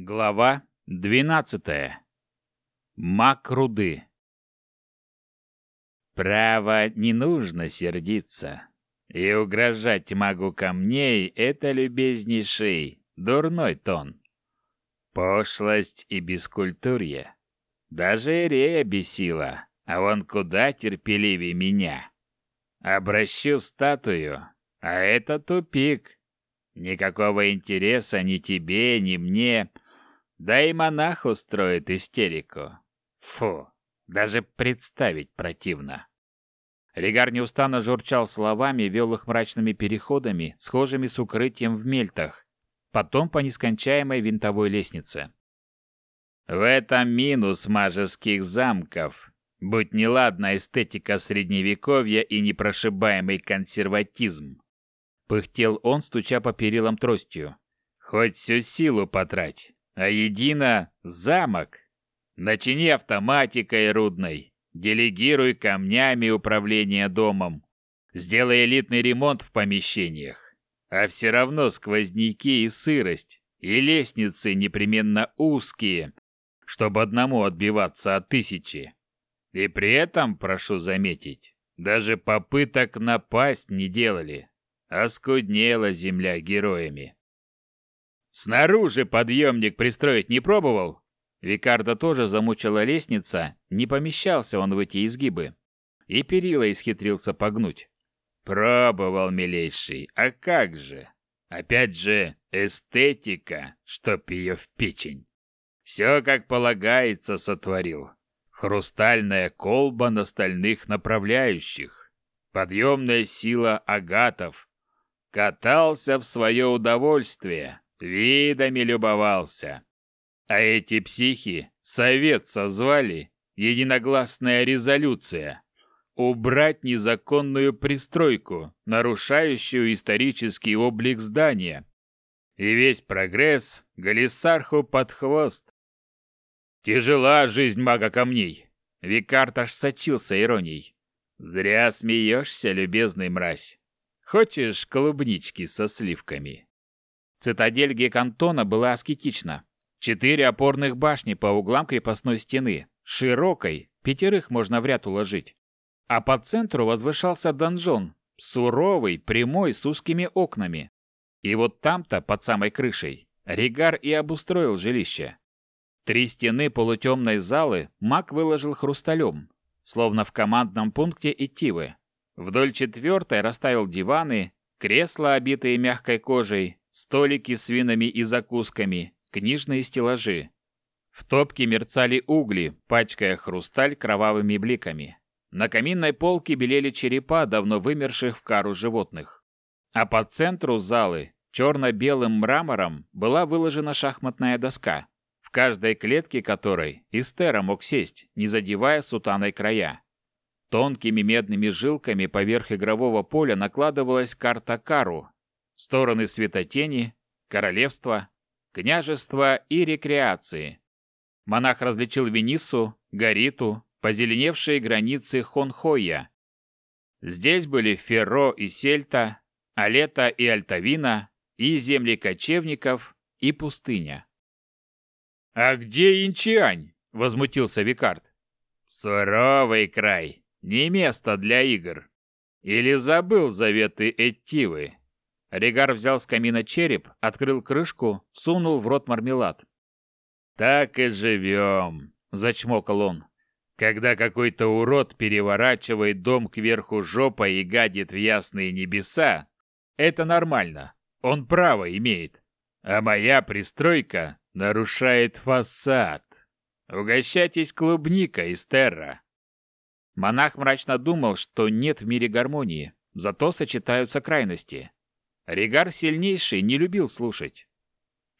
Глава 12. Мак руды. Право, не нужно сердиться. И угрожать магу камней — это любезнейший, дурной тон. Пошлость и бескультурье. Даже Ирея бесила, а он куда терпеливее меня. Обращу в статую, а это тупик. Никакого интереса ни тебе, ни мне — да и монах устроит истерику. Фу, даже представить противно. Ригар неустанно журчал словами, вел их мрачными переходами, схожими с укрытием в мельтах, потом по нескончаемой винтовой лестнице. В этом минус мажеских замков. Будь неладна эстетика средневековья и непрошибаемый консерватизм. Пыхтел он, стуча по перилам тростью. Хоть всю силу потрать а едино замок. Начини автоматикой рудной, делегируй камнями управление домом, сделай элитный ремонт в помещениях. А все равно сквозняки и сырость, и лестницы непременно узкие, чтобы одному отбиваться от тысячи. И при этом, прошу заметить, даже попыток напасть не делали, а скуднела земля героями. Снаружи подъемник пристроить не пробовал? Викарда тоже замучила лестница, не помещался он в эти изгибы. И перила исхитрился погнуть. Пробовал, милейший, а как же? Опять же, эстетика, чтоб ее в печень. Все как полагается сотворил. Хрустальная колба на стальных направляющих. Подъемная сила агатов. Катался в свое удовольствие, видами любовался. А эти психи совет созвали, единогласная резолюция убрать незаконную пристройку, нарушающую исторический облик здания. И весь прогресс Галисарху под хвост. Тяжела жизнь мага камней. Викарт аж сочился иронией. Зря смеешься, любезный мразь. Хочешь клубнички со сливками? Цитадель Гекантона была аскетична. Четыре опорных башни по углам крепостной стены, широкой, пятерых можно в ряд уложить. А по центру возвышался донжон, суровый, прямой, с узкими окнами. И вот там-то, под самой крышей, Ригар и обустроил жилище. Три стены полутемной залы маг выложил хрусталем, словно в командном пункте Итивы. Вдоль четвертой расставил диваны, кресла, обитые мягкой кожей, столики с винами и закусками, книжные стеллажи. В топке мерцали угли, пачкая хрусталь кровавыми бликами. На каминной полке белели черепа давно вымерших в кару животных. А по центру залы черно-белым мрамором была выложена шахматная доска, в каждой клетке которой Истера мог сесть, не задевая сутаной края. Тонкими медными жилками поверх игрового поля накладывалась карта Кару, стороны светотени, королевства, княжества и рекреации. Монах различил Венису, Гариту, позеленевшие границы Хонхоя. Здесь были Ферро и Сельта, Алета и Альтавина, и земли кочевников, и пустыня. «А где Инчиань?» — возмутился Викард. «Суровый край, не место для игр. Или забыл заветы Эттивы?» Ригар взял с камина череп, открыл крышку, сунул в рот мармелад. «Так и живем», — зачмокал он. «Когда какой-то урод переворачивает дом кверху жопой и гадит в ясные небеса, это нормально, он право имеет. А моя пристройка нарушает фасад. Угощайтесь клубника из терра». Монах мрачно думал, что нет в мире гармонии, зато сочетаются крайности. Ригар сильнейший не любил слушать.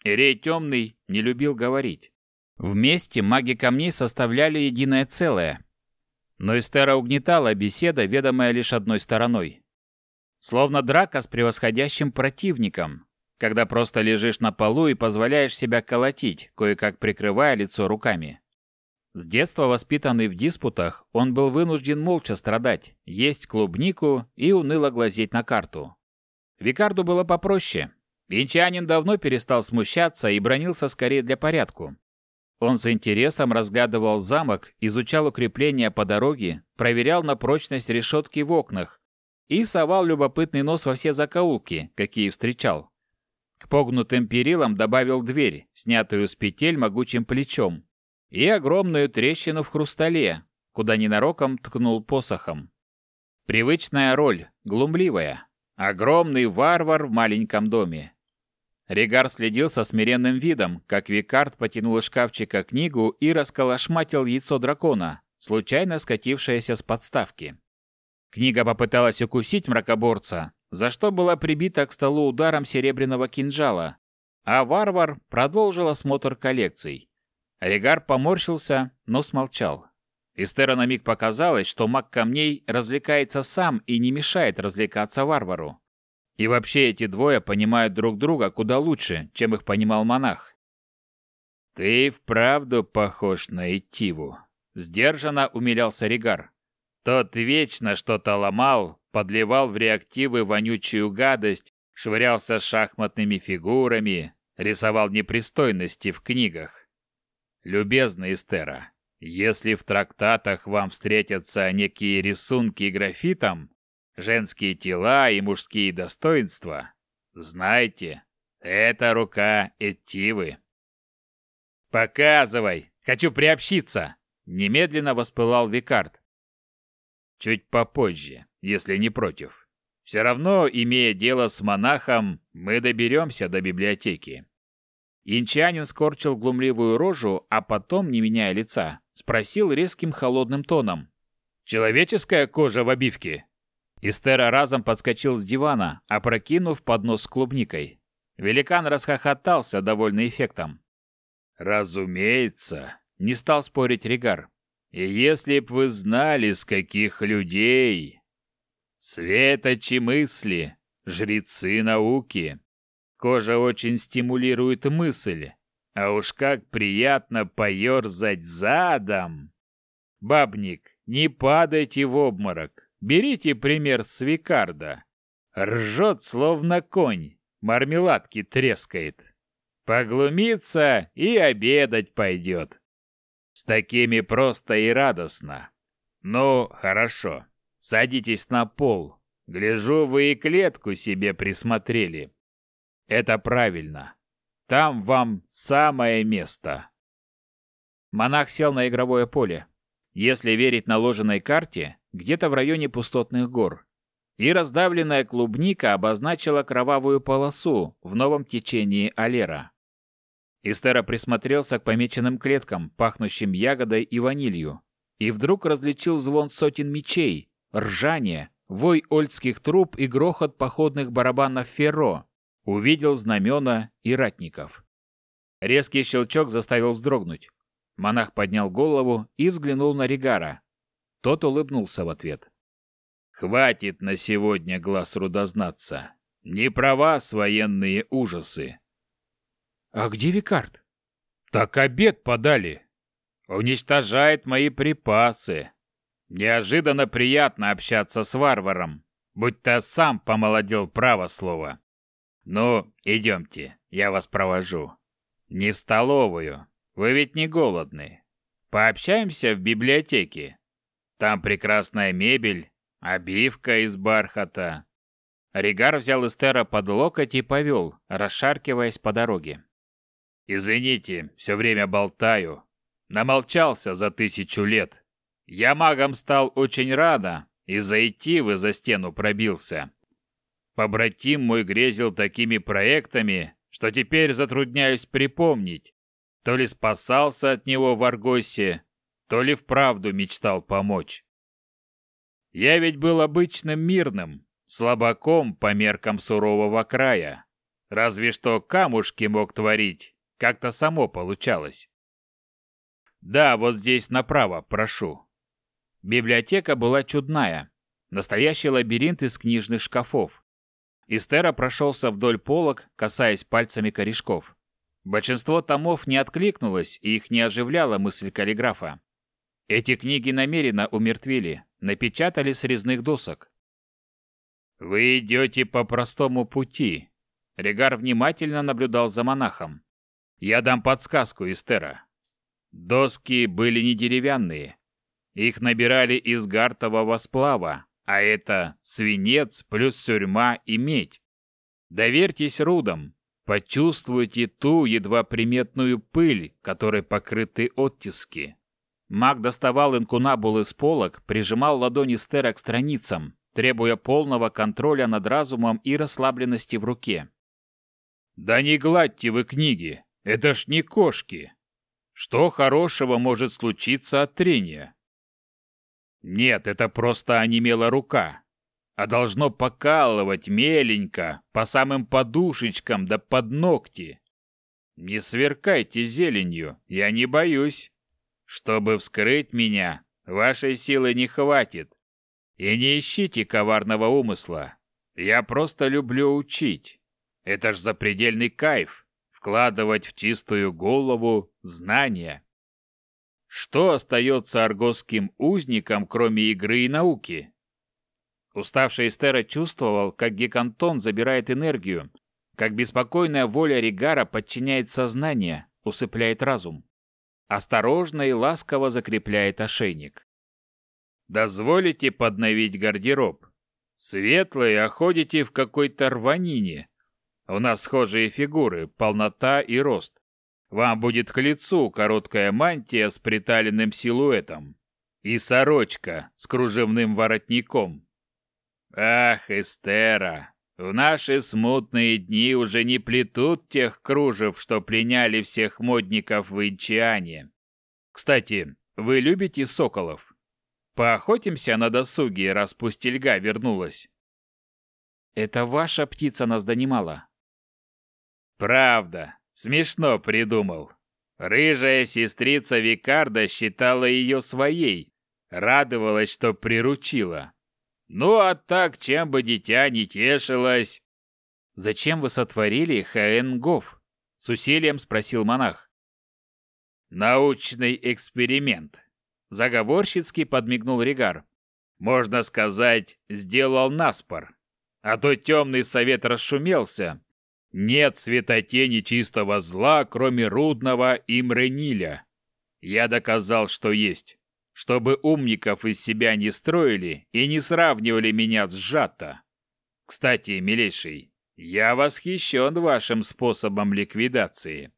Ирей темный не любил говорить. Вместе маги камней составляли единое целое. Но Эстера угнетала беседа, ведомая лишь одной стороной. Словно драка с превосходящим противником, когда просто лежишь на полу и позволяешь себя колотить, кое-как прикрывая лицо руками. С детства воспитанный в диспутах, он был вынужден молча страдать, есть клубнику и уныло глазеть на карту. Викарду было попроще. Винчанин давно перестал смущаться и бронился скорее для порядку. Он с интересом разглядывал замок, изучал укрепления по дороге, проверял на прочность решетки в окнах и совал любопытный нос во все закоулки, какие встречал. К погнутым перилам добавил дверь, снятую с петель могучим плечом, и огромную трещину в хрустале, куда ненароком ткнул посохом. Привычная роль, глумливая. Огромный варвар в маленьком доме. Регар следил со смиренным видом, как Викард потянул из шкафчика книгу и расколошматил яйцо дракона, случайно скатившееся с подставки. Книга попыталась укусить мракоборца, за что была прибита к столу ударом серебряного кинжала, а варвар продолжил осмотр коллекций. Регар поморщился, но смолчал. Эстера на миг показалось, что маг камней развлекается сам и не мешает развлекаться варвару. И вообще эти двое понимают друг друга куда лучше, чем их понимал монах. «Ты вправду похож на Итиву», — сдержанно умилялся Ригар. «Тот вечно что-то ломал, подливал в реактивы вонючую гадость, швырялся шахматными фигурами, рисовал непристойности в книгах. Любезный Эстера, если в трактатах вам встретятся некие рисунки графитом, женские тела и мужские достоинства, знайте, это рука Этивы. «Показывай! Хочу приобщиться!» Немедленно воспылал Викард. Чуть попозже, если не против. Все равно, имея дело с монахом, мы доберемся до библиотеки. Инчанин скорчил глумливую рожу, а потом, не меняя лица, спросил резким холодным тоном. «Человеческая кожа в обивке?» Истера разом подскочил с дивана, опрокинув поднос с клубникой. Великан расхохотался, довольный эффектом. «Разумеется», — не стал спорить Ригар. «И если б вы знали, с каких людей...» «Светочи мысли, жрецы науки. Кожа очень стимулирует мысль, а уж как приятно поерзать задом. Бабник, не падайте в обморок. Берите пример с Викарда. Ржет, словно конь, мармеладки трескает. Поглумится и обедать пойдет. С такими просто и радостно. Ну, хорошо, садитесь на пол. Гляжу, вы и клетку себе присмотрели. Это правильно. Там вам самое место. Монах сел на игровое поле. Если верить наложенной карте, где-то в районе пустотных гор. И раздавленная клубника обозначила кровавую полосу в новом течении Алера. Истера присмотрелся к помеченным клеткам, пахнущим ягодой и ванилью, и вдруг различил звон сотен мечей, ржание, вой ольдских труб и грохот походных барабанов ферро, увидел знамена и ратников. Резкий щелчок заставил вздрогнуть. Монах поднял голову и взглянул на Ригара. Тот улыбнулся в ответ. «Хватит на сегодня глаз рудознаться. Не про вас военные ужасы». «А где Викард?» «Так обед подали. Уничтожает мои припасы. Неожиданно приятно общаться с варваром, будь то сам помолодел право слово. «Ну, идемте, я вас провожу. Не в столовую. Вы ведь не голодны. Пообщаемся в библиотеке. Там прекрасная мебель, обивка из бархата». Ригар взял Эстера под локоть и повел, расшаркиваясь по дороге. «Извините, все время болтаю. Намолчался за тысячу лет. Я магом стал очень рано, и зайти вы за стену пробился. Побратим мой грезил такими проектами, что теперь затрудняюсь припомнить, то ли спасался от него в Аргосе, то ли вправду мечтал помочь. Я ведь был обычным мирным, слабаком по меркам сурового края. Разве что камушки мог творить, как-то само получалось. Да, вот здесь направо, прошу. Библиотека была чудная. Настоящий лабиринт из книжных шкафов. Истера прошелся вдоль полок, касаясь пальцами корешков. Большинство томов не откликнулось, и их не оживляла мысль каллиграфа. Эти книги намеренно умертвили, напечатали с резных досок. «Вы идете по простому пути. Регар внимательно наблюдал за монахом. «Я дам подсказку, Эстера. Доски были не деревянные. Их набирали из гартового сплава, а это свинец плюс сюрьма и медь. Доверьтесь рудам, почувствуйте ту едва приметную пыль, которой покрыты оттиски. Маг доставал инкунабул из полок, прижимал ладони Стера к страницам, требуя полного контроля над разумом и расслабленности в руке. «Да не гладьте вы книги! Это ж не кошки! Что хорошего может случиться от трения?» «Нет, это просто онемела рука, а должно покалывать меленько, по самым подушечкам да под ногти. Не сверкайте зеленью, я не боюсь. Чтобы вскрыть меня, вашей силы не хватит. И не ищите коварного умысла. Я просто люблю учить. Это ж запредельный кайф — вкладывать в чистую голову знания. Что остается аргосским узникам, кроме игры и науки? Уставший Эстера чувствовал, как Гекантон забирает энергию, как беспокойная воля Ригара подчиняет сознание, усыпляет разум. Осторожно и ласково закрепляет ошейник. «Дозволите подновить гардероб? Светлые, а ходите в какой-то рванине. У нас схожие фигуры, полнота и рост. Вам будет к лицу короткая мантия с приталенным силуэтом и сорочка с кружевным воротником. Ах, Эстера, в наши смутные дни уже не плетут тех кружев, что пленяли всех модников в Инчиане. Кстати, вы любите соколов? Поохотимся на досуге, раз пустельга вернулась. Это ваша птица нас донимала. Правда, смешно придумал. Рыжая сестрица Викарда считала ее своей, радовалась, что приручила. Ну а так, чем бы дитя не тешилось. Зачем вы сотворили Хаэнгов? С усилием спросил монах. Научный эксперимент. Заговорщицки подмигнул Ригар. Можно сказать, сделал наспор. А то темный совет расшумелся. Нет светотени чистого зла, кроме рудного Имрениля. Я доказал, что есть чтобы умников из себя не строили и не сравнивали меня с Жата. Кстати, милейший, я восхищен вашим способом ликвидации.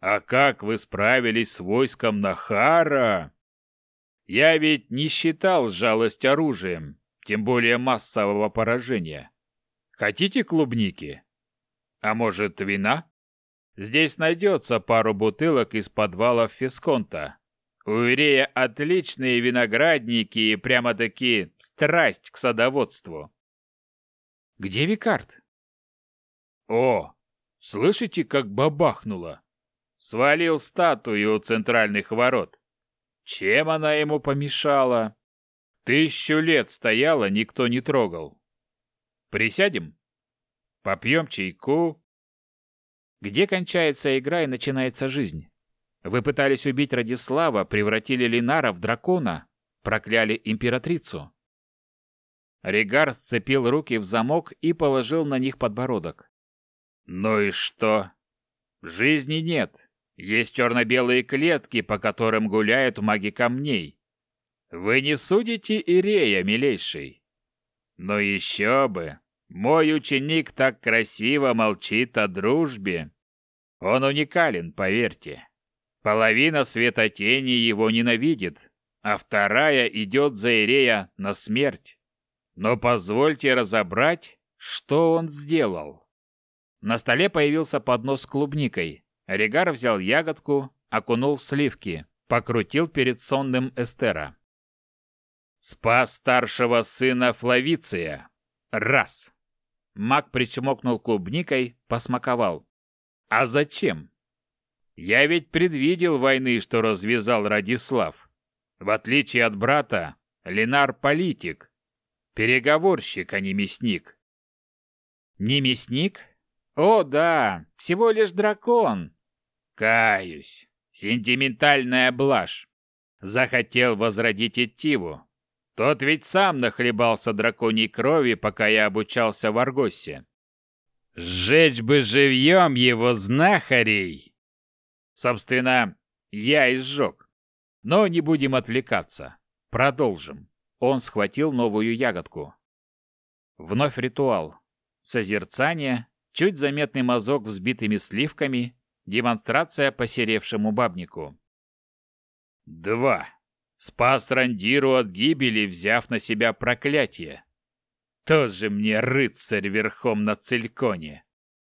А как вы справились с войском Нахара? Я ведь не считал жалость оружием, тем более массового поражения. Хотите клубники? А может, вина? Здесь найдется пару бутылок из подвалов Фисконта. У Ирея отличные виноградники и прямо-таки страсть к садоводству. Где Викард? О, слышите, как бабахнуло? Свалил статую у центральных ворот. Чем она ему помешала? Тысячу лет стояла, никто не трогал. Присядем? Попьем чайку? Где кончается игра и начинается жизнь? Вы пытались убить Радислава, превратили Линара в дракона, прокляли императрицу. Ригар сцепил руки в замок и положил на них подбородок. Ну и что? Жизни нет. Есть черно-белые клетки, по которым гуляют маги камней. Вы не судите Ирея, милейший? Но еще бы. Мой ученик так красиво молчит о дружбе. Он уникален, поверьте. Половина светотени его ненавидит, а вторая идет за Ирея на смерть. Но позвольте разобрать, что он сделал. На столе появился поднос с клубникой. Ригар взял ягодку, окунул в сливки, покрутил перед сонным Эстера. «Спас старшего сына Флавиция. Раз!» Маг причмокнул клубникой, посмаковал. «А зачем?» Я ведь предвидел войны, что развязал Радислав. В отличие от брата, Ленар политик, переговорщик, а не мясник. Не мясник? О, да, всего лишь дракон. Каюсь. Сентиментальная блажь. Захотел возродить Иттиву. Тот ведь сам нахлебался драконьей крови, пока я обучался в Аргосе. Сжечь бы живьем его знахарей! Собственно, я и сжег. Но не будем отвлекаться. Продолжим. Он схватил новую ягодку. Вновь ритуал. Созерцание, чуть заметный мазок взбитыми сливками, демонстрация посеревшему бабнику. Два. Спас Рандиру от гибели, взяв на себя проклятие. Тоже мне рыцарь верхом на Цельконе.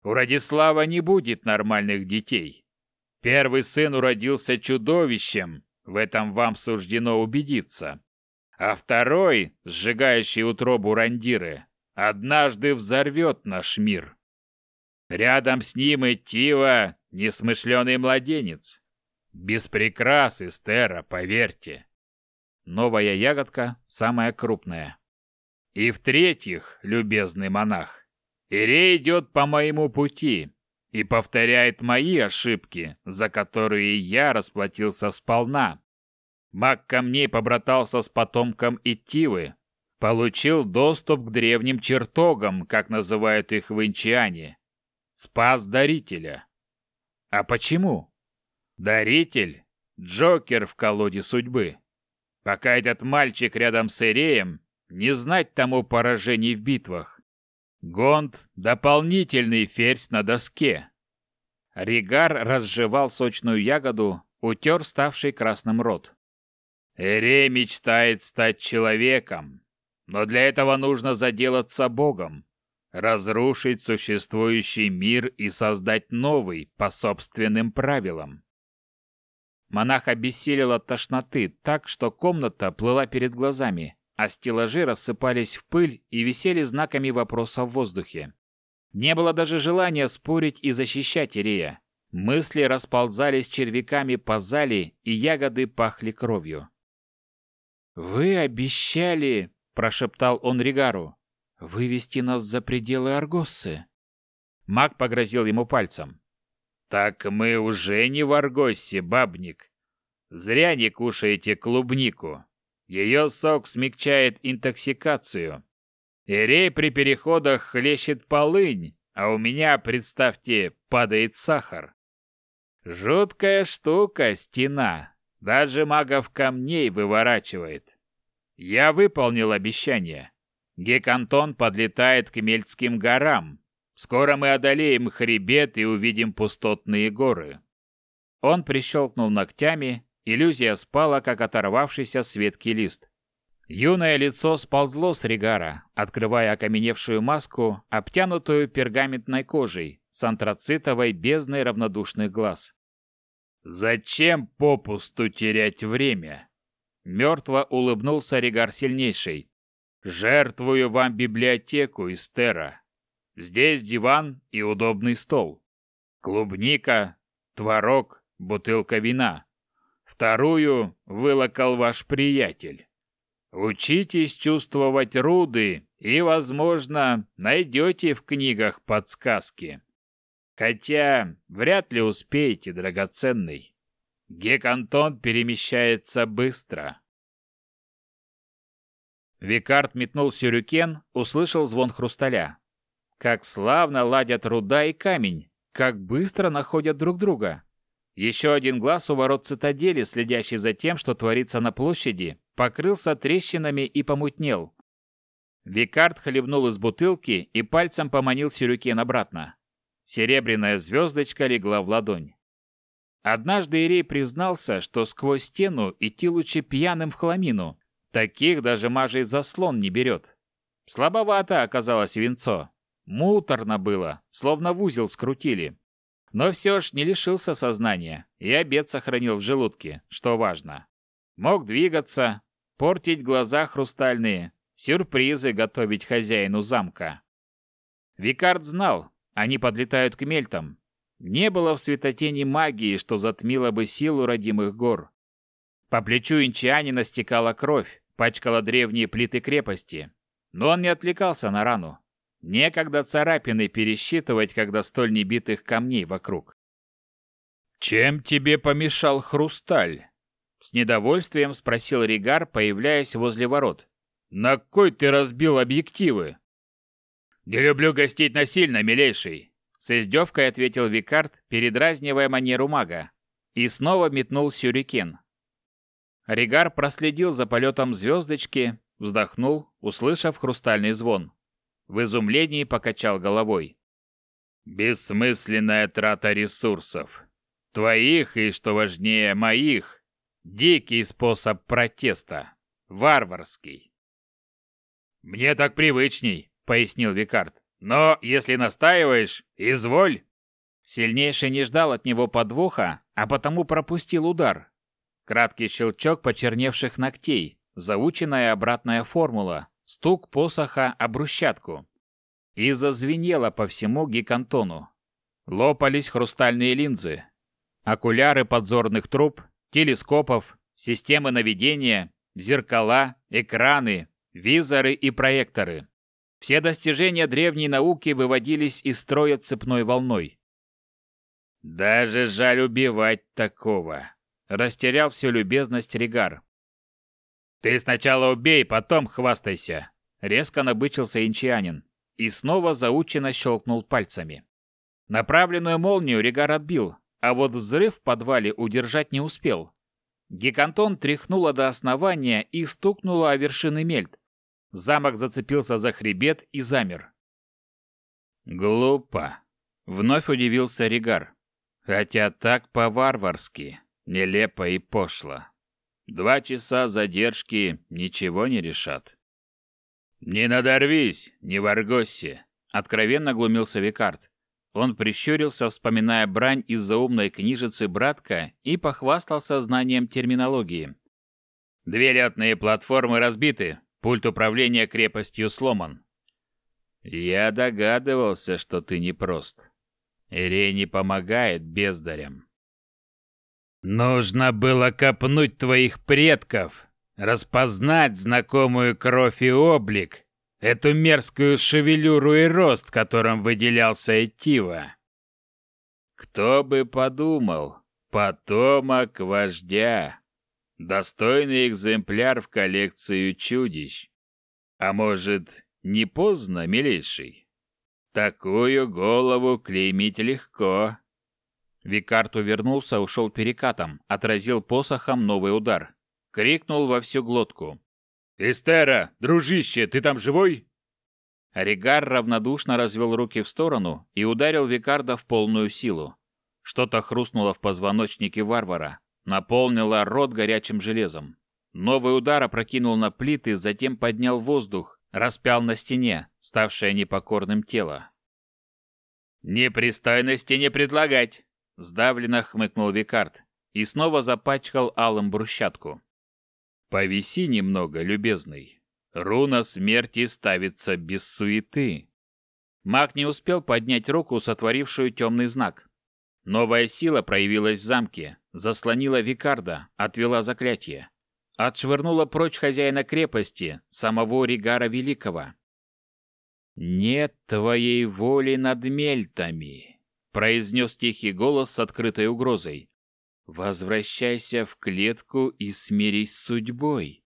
У Радислава не будет нормальных детей. Первый сын уродился чудовищем, в этом вам суждено убедиться. А второй, сжигающий утробу Рандиры, однажды взорвет наш мир. Рядом с ним и Тива, несмышленый младенец. Без прикрас, Эстера, поверьте. Новая ягодка самая крупная. И в-третьих, любезный монах, Ирей идет по моему пути и повторяет мои ошибки, за которые я расплатился сполна. Маг камней побратался с потомком Итивы, получил доступ к древним чертогам, как называют их в Инчиане. Спас дарителя. А почему? Даритель — Джокер в колоде судьбы. Пока этот мальчик рядом с Иреем, не знать тому поражений в битвах. Гонд — дополнительный ферзь на доске. Ригар разжевал сочную ягоду, утер ставший красным рот. Эрей мечтает стать человеком, но для этого нужно заделаться Богом, разрушить существующий мир и создать новый по собственным правилам. Монах обессилел от тошноты так, что комната плыла перед глазами а стеллажи рассыпались в пыль и висели знаками вопроса в воздухе. Не было даже желания спорить и защищать Ирея. Мысли расползались червяками по зале, и ягоды пахли кровью. «Вы обещали, — прошептал он Ригару, — вывести нас за пределы Аргоссы». Маг погрозил ему пальцем. «Так мы уже не в Аргоссе, бабник. Зря не кушаете клубнику. Ее сок смягчает интоксикацию. Ирей при переходах хлещет полынь, а у меня, представьте, падает сахар. Жуткая штука стена. Даже магов камней выворачивает. Я выполнил обещание. Гекантон подлетает к Мельцким горам. Скоро мы одолеем хребет и увидим пустотные горы. Он прищелкнул ногтями, Иллюзия спала, как оторвавшийся с ветки лист. Юное лицо сползло с ригара, открывая окаменевшую маску, обтянутую пергаментной кожей, с антрацитовой бездной равнодушных глаз. «Зачем попусту терять время?» Мертво улыбнулся Ригар сильнейший. «Жертвую вам библиотеку, Истера. Здесь диван и удобный стол. Клубника, творог, бутылка вина. Вторую вылокал ваш приятель. Учитесь чувствовать руды и, возможно, найдете в книгах подсказки. Хотя вряд ли успеете, драгоценный. Гекантон перемещается быстро. Викард метнул сюрюкен, услышал звон хрусталя. Как славно ладят руда и камень, как быстро находят друг друга. Еще один глаз у ворот цитадели, следящий за тем, что творится на площади, покрылся трещинами и помутнел. Викард хлебнул из бутылки и пальцем поманил сюрюкен обратно. Серебряная звездочка легла в ладонь. Однажды Ирей признался, что сквозь стену идти лучше пьяным в хламину. Таких даже мажей заслон не берет. Слабовато оказалось венцо. Муторно было, словно в узел скрутили. Но все ж не лишился сознания и обед сохранил в желудке, что важно. Мог двигаться, портить глаза хрустальные, сюрпризы готовить хозяину замка. Викард знал, они подлетают к мельтам. Не было в светотени магии, что затмило бы силу родимых гор. По плечу инчанина стекала кровь, пачкала древние плиты крепости. Но он не отвлекался на рану. Некогда царапины пересчитывать, когда столь небитых камней вокруг. «Чем тебе помешал хрусталь?» С недовольствием спросил Ригар, появляясь возле ворот. «На кой ты разбил объективы?» «Не люблю гостить насильно, милейший!» С издевкой ответил Викард, передразнивая манеру мага, и снова метнул сюрикен. Ригар проследил за полетом звездочки, вздохнул, услышав хрустальный звон. В изумлении покачал головой. «Бессмысленная трата ресурсов. Твоих и, что важнее, моих. Дикий способ протеста. Варварский». «Мне так привычней», — пояснил Викард. «Но, если настаиваешь, изволь». Сильнейший не ждал от него подвоха, а потому пропустил удар. Краткий щелчок почерневших ногтей, заученная обратная формула, стук посоха о брусчатку. И зазвенело по всему гикантону. Лопались хрустальные линзы. Окуляры подзорных труб, телескопов, системы наведения, зеркала, экраны, визоры и проекторы. Все достижения древней науки выводились из строя цепной волной. «Даже жаль убивать такого», — растерял всю любезность Ригар. «Ты сначала убей, потом хвастайся!» Резко набычился инчианин и снова заученно щелкнул пальцами. Направленную молнию Ригар отбил, а вот взрыв в подвале удержать не успел. Гекантон тряхнуло до основания и стукнуло о вершины мельт. Замок зацепился за хребет и замер. «Глупо!» — вновь удивился Ригар. «Хотя так по-варварски, нелепо и пошло. Два часа задержки ничего не решат. «Не надорвись, не воргосься!» — откровенно глумился Викард. Он прищурился, вспоминая брань из-за умной книжицы братка и похвастался знанием терминологии. «Две летные платформы разбиты, пульт управления крепостью сломан». «Я догадывался, что ты непрост. Ире помогает бездарям. Нужно было копнуть твоих предков, распознать знакомую кровь и облик, эту мерзкую шевелюру и рост, которым выделялся Этива. Кто бы подумал, потомок вождя, достойный экземпляр в коллекцию чудищ. А может, не поздно, милейший? Такую голову клеймить легко. Викарт увернулся, ушел перекатом, отразил посохом новый удар. Крикнул во всю глотку. «Эстера, дружище, ты там живой?» Ригар равнодушно развел руки в сторону и ударил Викарда в полную силу. Что-то хрустнуло в позвоночнике варвара, наполнило рот горячим железом. Новый удар опрокинул на плиты, затем поднял воздух, распял на стене, ставшее непокорным тело. «Непристойности не предлагать!» Сдавленно хмыкнул Викард и снова запачкал алым брусчатку. «Повиси немного, любезный. Руна смерти ставится без суеты». Маг не успел поднять руку, сотворившую темный знак. Новая сила проявилась в замке, заслонила Викарда, отвела заклятие. Отшвырнула прочь хозяина крепости, самого Ригара Великого. «Нет твоей воли над мельтами!» Произнес тихий голос с открытой угрозой. Возвращайся в клетку и смирись с судьбой.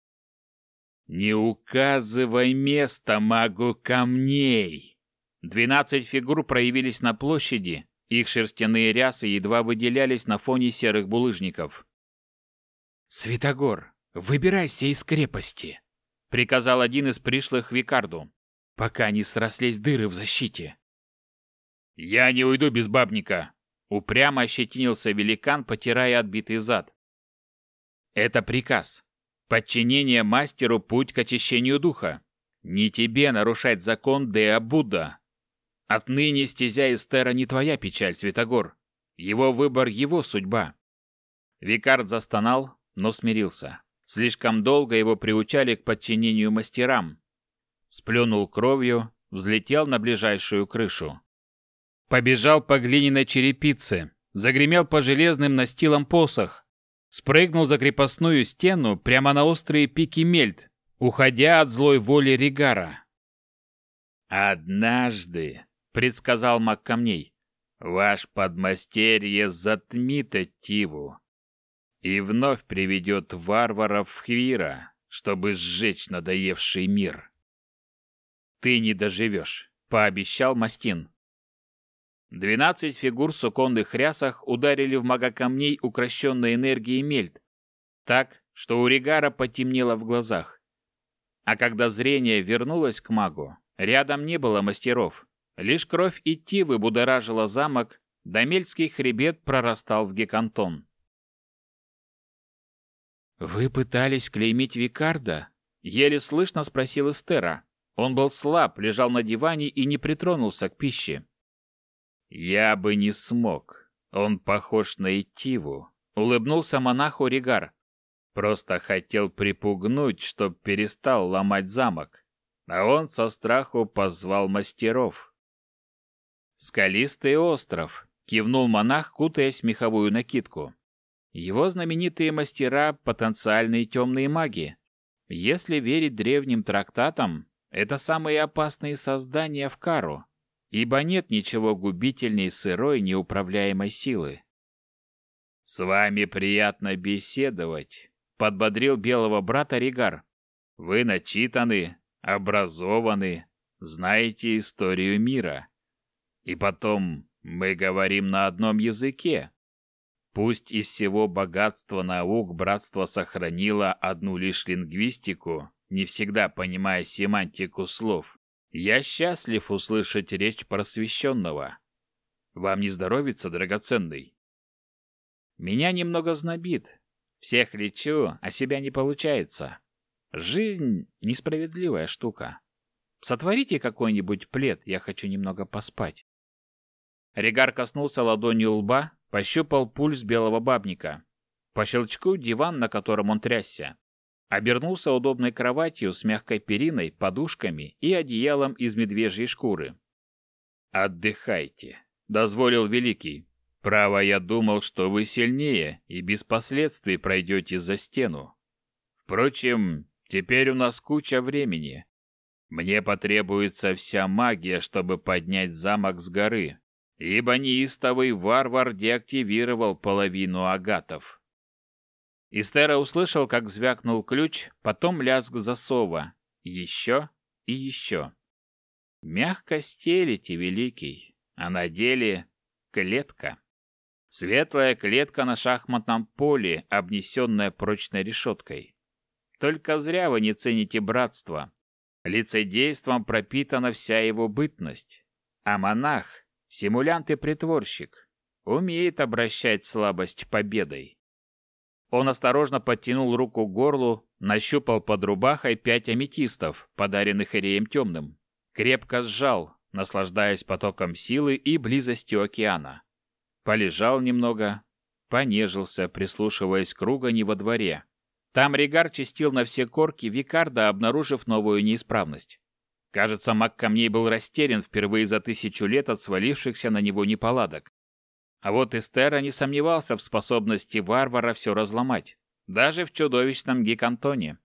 Не указывай место магу камней. Двенадцать фигур проявились на площади, их шерстяные рясы едва выделялись на фоне серых булыжников. «Святогор, выбирайся из крепости!» — приказал один из пришлых Викарду, пока не срослись дыры в защите. «Я не уйду без бабника!» Упрямо ощетинился великан, потирая отбитый зад. «Это приказ. Подчинение мастеру – путь к очищению духа. Не тебе нарушать закон Деа Будда. Отныне стезя Эстера не твоя печаль, Святогор. Его выбор – его судьба». Викард застонал, но смирился. Слишком долго его приучали к подчинению мастерам. Сплюнул кровью, взлетел на ближайшую крышу. Побежал по глиняной черепице, загремел по железным настилам посох, спрыгнул за крепостную стену прямо на острые пики мельт, уходя от злой воли Ригара. «Однажды», — предсказал маг камней, — «ваш подмастерье затмит Этиву и вновь приведет варваров в Хвира, чтобы сжечь надоевший мир. Ты не доживешь. пообещал Мастин. Двенадцать фигур в суконных рясах ударили в мага камней, укращенной энергией мельт, так, что у Ригара потемнело в глазах. А когда зрение вернулось к магу, рядом не было мастеров. Лишь кровь и тивы будоражила замок, да мельтский хребет прорастал в гекантон. «Вы пытались клеймить Викарда?» — еле слышно спросил Эстера. Он был слаб, лежал на диване и не притронулся к пище. «Я бы не смог. Он похож на Итиву», — улыбнулся монаху Ригар. «Просто хотел припугнуть, чтоб перестал ломать замок. А он со страху позвал мастеров». «Скалистый остров», — кивнул монах, кутаясь в меховую накидку. Его знаменитые мастера – потенциальные темные маги. Если верить древним трактатам, это самые опасные создания в Кару, ибо нет ничего губительней сырой неуправляемой силы. «С вами приятно беседовать», — подбодрил белого брата Ригар. «Вы начитаны, образованы, знаете историю мира. И потом мы говорим на одном языке, Пусть из всего богатства наук братство сохранило одну лишь лингвистику, не всегда понимая семантику слов, я счастлив услышать речь просвещенного. Вам не здоровится, драгоценный? Меня немного знобит. Всех лечу, а себя не получается. Жизнь — несправедливая штука. Сотворите какой-нибудь плед, я хочу немного поспать. Регар коснулся ладонью лба, Пощупал пульс белого бабника. По щелчку диван, на котором он трясся, обернулся удобной кроватью с мягкой периной, подушками и одеялом из медвежьей шкуры. «Отдыхайте», — дозволил Великий. «Право, я думал, что вы сильнее и без последствий пройдете за стену. Впрочем, теперь у нас куча времени. Мне потребуется вся магия, чтобы поднять замок с горы, ибо неистовый варвар деактивировал половину агатов. Истера услышал, как звякнул ключ, потом лязг засова. Еще и еще. Мягко стелите, великий, а на деле клетка. Светлая клетка на шахматном поле, обнесенная прочной решеткой. Только зря вы не цените братство. Лицедейством пропитана вся его бытность. А монах Симулянт и притворщик. Умеет обращать слабость победой. Он осторожно подтянул руку к горлу, нащупал под рубахой пять аметистов, подаренных Иреем Темным. Крепко сжал, наслаждаясь потоком силы и близостью океана. Полежал немного, понежился, прислушиваясь к ругани во дворе. Там Ригар чистил на все корки Викарда, обнаружив новую неисправность. Кажется, маг камней был растерян впервые за тысячу лет от свалившихся на него неполадок. А вот Эстера не сомневался в способности варвара все разломать, даже в чудовищном гикантоне.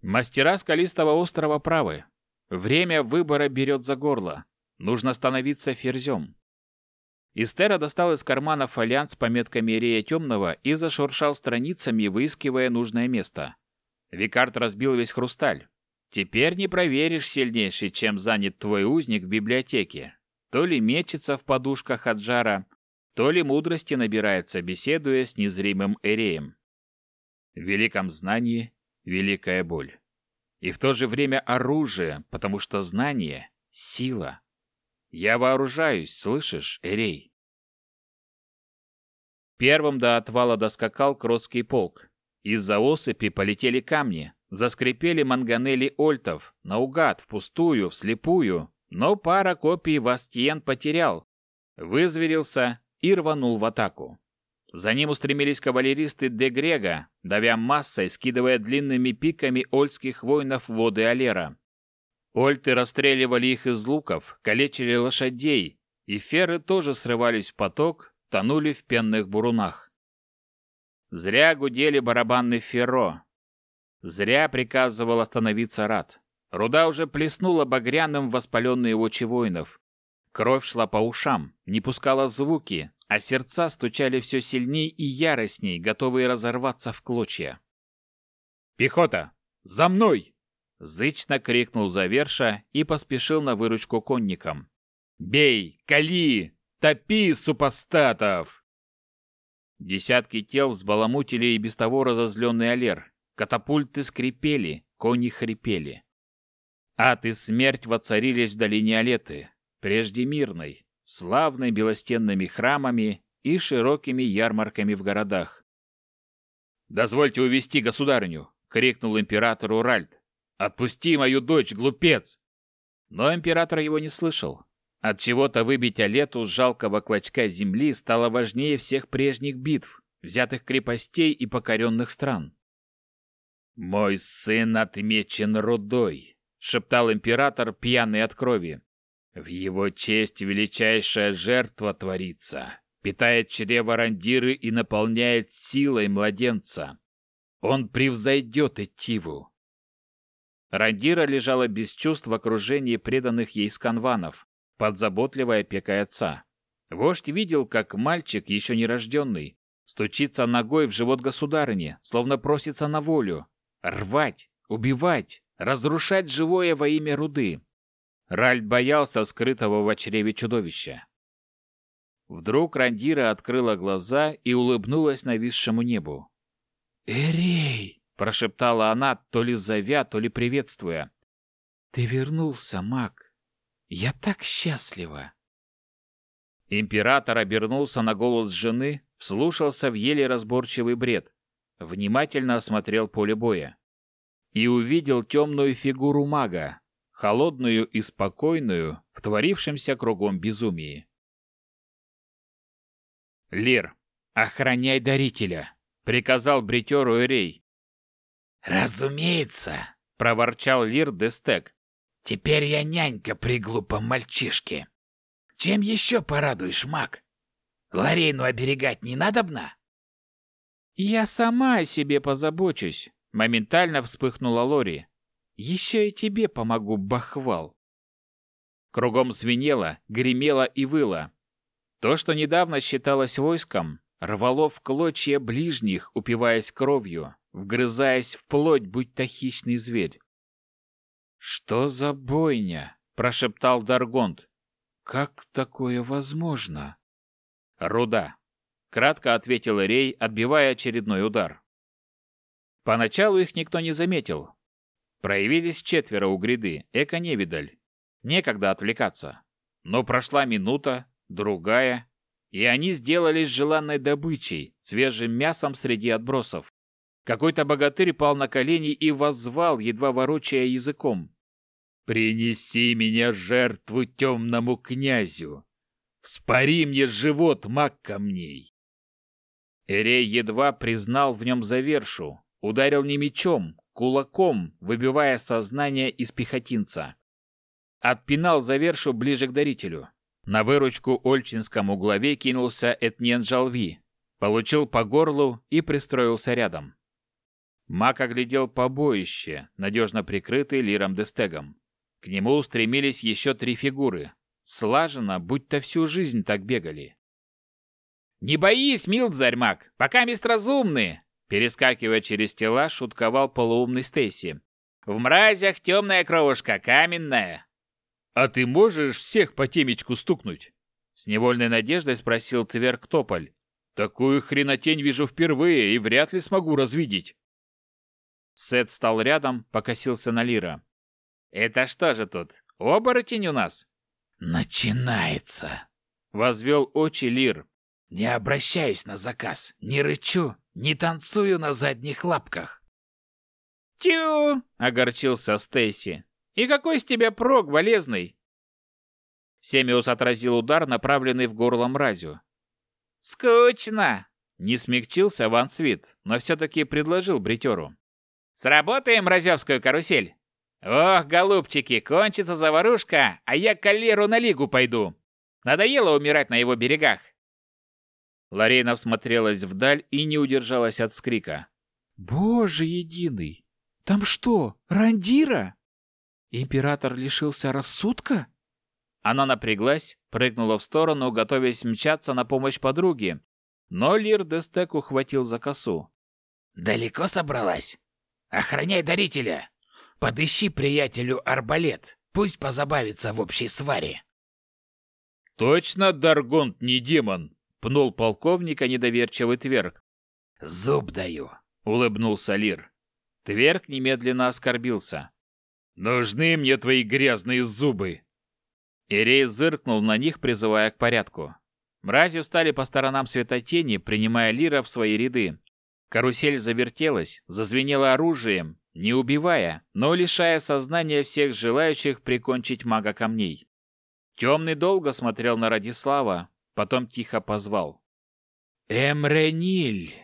Мастера скалистого острова правы. Время выбора берет за горло. Нужно становиться ферзем. Истера достал из кармана фолиант с пометками Ирея Темного и зашуршал страницами, выискивая нужное место. Викард разбил весь хрусталь. Теперь не проверишь сильнейший, чем занят твой узник в библиотеке. То ли мечется в подушках от жара, то ли мудрости набирается, беседуя с незримым Эреем. В великом знании великая боль. И в то же время оружие, потому что знание — сила. Я вооружаюсь, слышишь, Эрей? Первым до отвала доскакал Кротский полк. Из-за осыпи полетели камни, Заскрипели манганели ольтов, наугад, впустую, вслепую, но пара копий Вастиен потерял, вызверился и рванул в атаку. За ним устремились кавалеристы де Грега, давя массой, скидывая длинными пиками ольских воинов воды Алера. Ольты расстреливали их из луков, калечили лошадей, и феры тоже срывались в поток, тонули в пенных бурунах. Зря гудели барабанный ферро, Зря приказывал остановиться Рад. Руда уже плеснула багряным воспаленные очи воинов. Кровь шла по ушам, не пускала звуки, а сердца стучали все сильней и яростней, готовые разорваться в клочья. «Пехота! За мной!» Зычно крикнул Заверша и поспешил на выручку конникам. «Бей! Кали! Топи, супостатов!» Десятки тел взбаламутили и без того разозленный Алер. Катапульты скрипели, кони хрипели. Ад и смерть воцарились в долине Алеты, прежде мирной, славной белостенными храмами и широкими ярмарками в городах. «Дозвольте увести государыню!» — крикнул императору Ральд. «Отпусти мою дочь, глупец!» Но император его не слышал. От чего-то выбить Алету с жалкого клочка земли стало важнее всех прежних битв, взятых крепостей и покоренных стран. «Мой сын отмечен рудой», — шептал император, пьяный от крови. «В его честь величайшая жертва творится, питает чрево рандиры и наполняет силой младенца. Он превзойдет Этиву». Рандира лежала без чувств в окружении преданных ей сканванов, под заботливой опекой отца. Вождь видел, как мальчик, еще нерожденный, стучится ногой в живот государыни, словно просится на волю. Рвать, убивать, разрушать живое во имя руды. Ральд боялся скрытого в чреве чудовища. Вдруг Рандира открыла глаза и улыбнулась нависшему небу. «Эрей!» — прошептала она, то ли зовя, то ли приветствуя. «Ты вернулся, маг!» Я так счастлива!» Император обернулся на голос жены, вслушался в еле разборчивый бред, внимательно осмотрел поле боя и увидел темную фигуру мага, холодную и спокойную в творившемся кругом безумии. «Лир, охраняй дарителя!» — приказал бритеру Эрей. «Разумеется!» — проворчал Лир Дестек, Теперь я нянька при глупом мальчишке. Чем еще порадуешь, маг? Ларейну оберегать не надобно? Я сама о себе позабочусь, моментально вспыхнула Лори. Еще и тебе помогу, бахвал. Кругом свинело, гремело и выло. То, что недавно считалось войском, рвало в клочья ближних, упиваясь кровью, вгрызаясь в плоть, будь то хищный зверь. «Что за бойня?» – прошептал Даргонд. «Как такое возможно?» «Руда», – кратко ответил Рей, отбивая очередной удар. Поначалу их никто не заметил. Проявились четверо у гряды, эко-невидаль. Некогда отвлекаться. Но прошла минута, другая, и они сделались желанной добычей, свежим мясом среди отбросов. Какой-то богатырь пал на колени и воззвал, едва ворочая языком. «Принеси меня жертву темному князю! Вспори мне живот маг камней!» Эрей едва признал в нем завершу, ударил не мечом, кулаком, выбивая сознание из пехотинца. Отпинал завершу ближе к дарителю. На выручку Ольчинскому главе кинулся Этнен Жалви, получил по горлу и пристроился рядом. Маг оглядел побоище, надежно прикрытый лиром Дестегом. К нему устремились еще три фигуры. Слаженно, будто всю жизнь так бегали. «Не боись, милдзарь маг, пока мистер разумный!» Перескакивая через тела, шутковал полуумный Стейси. «В мразях темная кровушка, каменная!» «А ты можешь всех по темечку стукнуть?» С невольной надеждой спросил Тверк Тополь. «Такую хренотень вижу впервые и вряд ли смогу развидеть». Сет встал рядом, покосился на Лира. «Это что же тут, оборотень у нас?» «Начинается!» — возвел очи Лир. «Не обращаясь на заказ, не рычу, не танцую на задних лапках». «Тю!» — огорчился Стейси. «И какой с тебя прок, болезный?» Семиус отразил удар, направленный в горло мразю. «Скучно!» — не смягчился Ван Свит, но все-таки предложил бритеру. «Сработаем разевскую карусель!» «Ох, голубчики, кончится заварушка, а я к Калеру на лигу пойду. Надоело умирать на его берегах». Ларейна всмотрелась вдаль и не удержалась от вскрика. «Боже единый! Там что, рандира? Император лишился рассудка?» Она напряглась, прыгнула в сторону, готовясь мчаться на помощь подруге, но Лир Дестек ухватил за косу. «Далеко собралась? Охраняй дарителя!» Подыщи приятелю арбалет, пусть позабавится в общей сваре. Точно Даргонт не демон, пнул полковника недоверчивый Тверк. Зуб даю, улыбнулся Лир. Тверк немедленно оскорбился. Нужны мне твои грязные зубы. Ирей зыркнул на них, призывая к порядку. Мрази встали по сторонам светотени, принимая Лира в свои ряды. Карусель завертелась, зазвенела оружием, не убивая, но лишая сознания всех желающих прикончить мага камней. Темный долго смотрел на Радислава, потом тихо позвал. «Эмрениль!»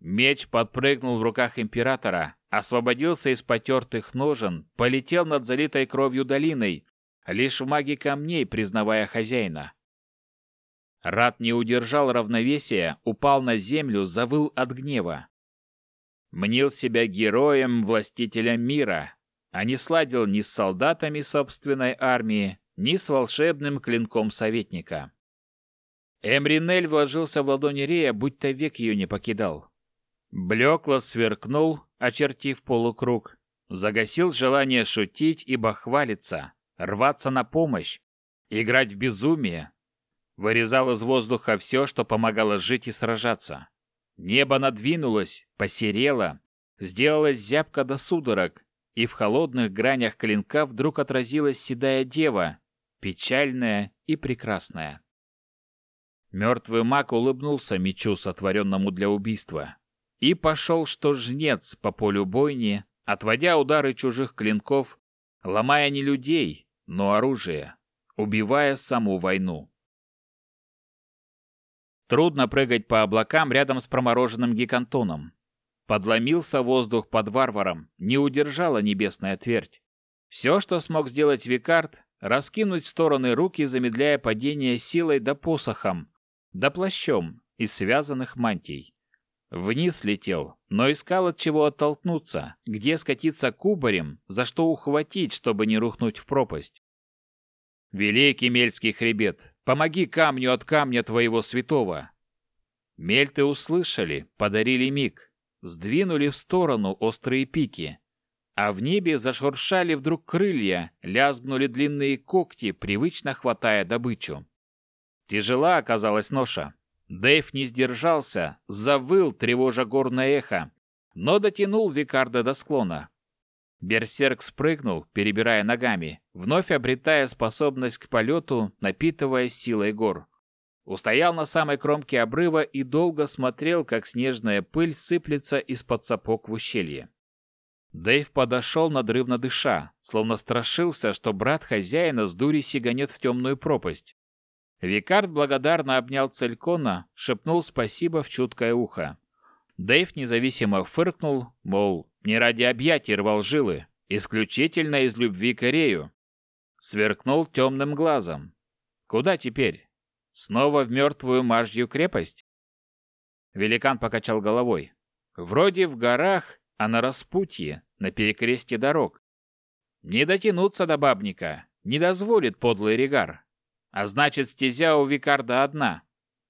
Меч подпрыгнул в руках императора, освободился из потертых ножен, полетел над залитой кровью долиной, лишь в маге камней признавая хозяина. Рад не удержал равновесия, упал на землю, завыл от гнева. Мнил себя героем, властителем мира, а не сладил ни с солдатами собственной армии, ни с волшебным клинком советника. Эмринель вложился в ладони Рея, будто век ее не покидал. Блекло сверкнул, очертив полукруг, загасил желание шутить и бахвалиться, рваться на помощь, играть в безумие, вырезал из воздуха все, что помогало жить и сражаться. Небо надвинулось, посерело, сделалось зябко до судорог, и в холодных гранях клинка вдруг отразилась седая дева, печальная и прекрасная. Мертвый маг улыбнулся мечу, сотворенному для убийства, и пошел, что жнец по полю бойни, отводя удары чужих клинков, ломая не людей, но оружие, убивая саму войну. Трудно прыгать по облакам рядом с промороженным гигантоном. Подломился воздух под варваром, не удержала небесная твердь. Все, что смог сделать Викард, раскинуть в стороны руки, замедляя падение силой да посохом, да плащом из связанных мантий. Вниз летел, но искал от чего оттолкнуться, где скатиться кубарем, за что ухватить, чтобы не рухнуть в пропасть. «Великий Мельский хребет, помоги камню от камня твоего святого!» Мельты услышали, подарили миг, сдвинули в сторону острые пики, а в небе зашуршали вдруг крылья, лязгнули длинные когти, привычно хватая добычу. Тяжела оказалась ноша. Дэйв не сдержался, завыл, тревожа горное эхо, но дотянул Викарда до склона. Берсерк спрыгнул, перебирая ногами, вновь обретая способность к полету, напитываясь силой гор. Устоял на самой кромке обрыва и долго смотрел, как снежная пыль сыплется из-под сапог в ущелье. Дэйв подошел надрывно дыша, словно страшился, что брат хозяина с дури сиганет в темную пропасть. Викард благодарно обнял Целькона, шепнул спасибо в чуткое ухо. Дэйв независимо фыркнул, мол, не ради объятий рвал жилы, исключительно из любви к Ирею. Сверкнул темным глазом. Куда теперь? Снова в мертвую мажью крепость? Великан покачал головой. Вроде в горах, а на распутье, на перекрестье дорог. Не дотянуться до бабника, не дозволит подлый регар. А значит, стезя у Викарда одна.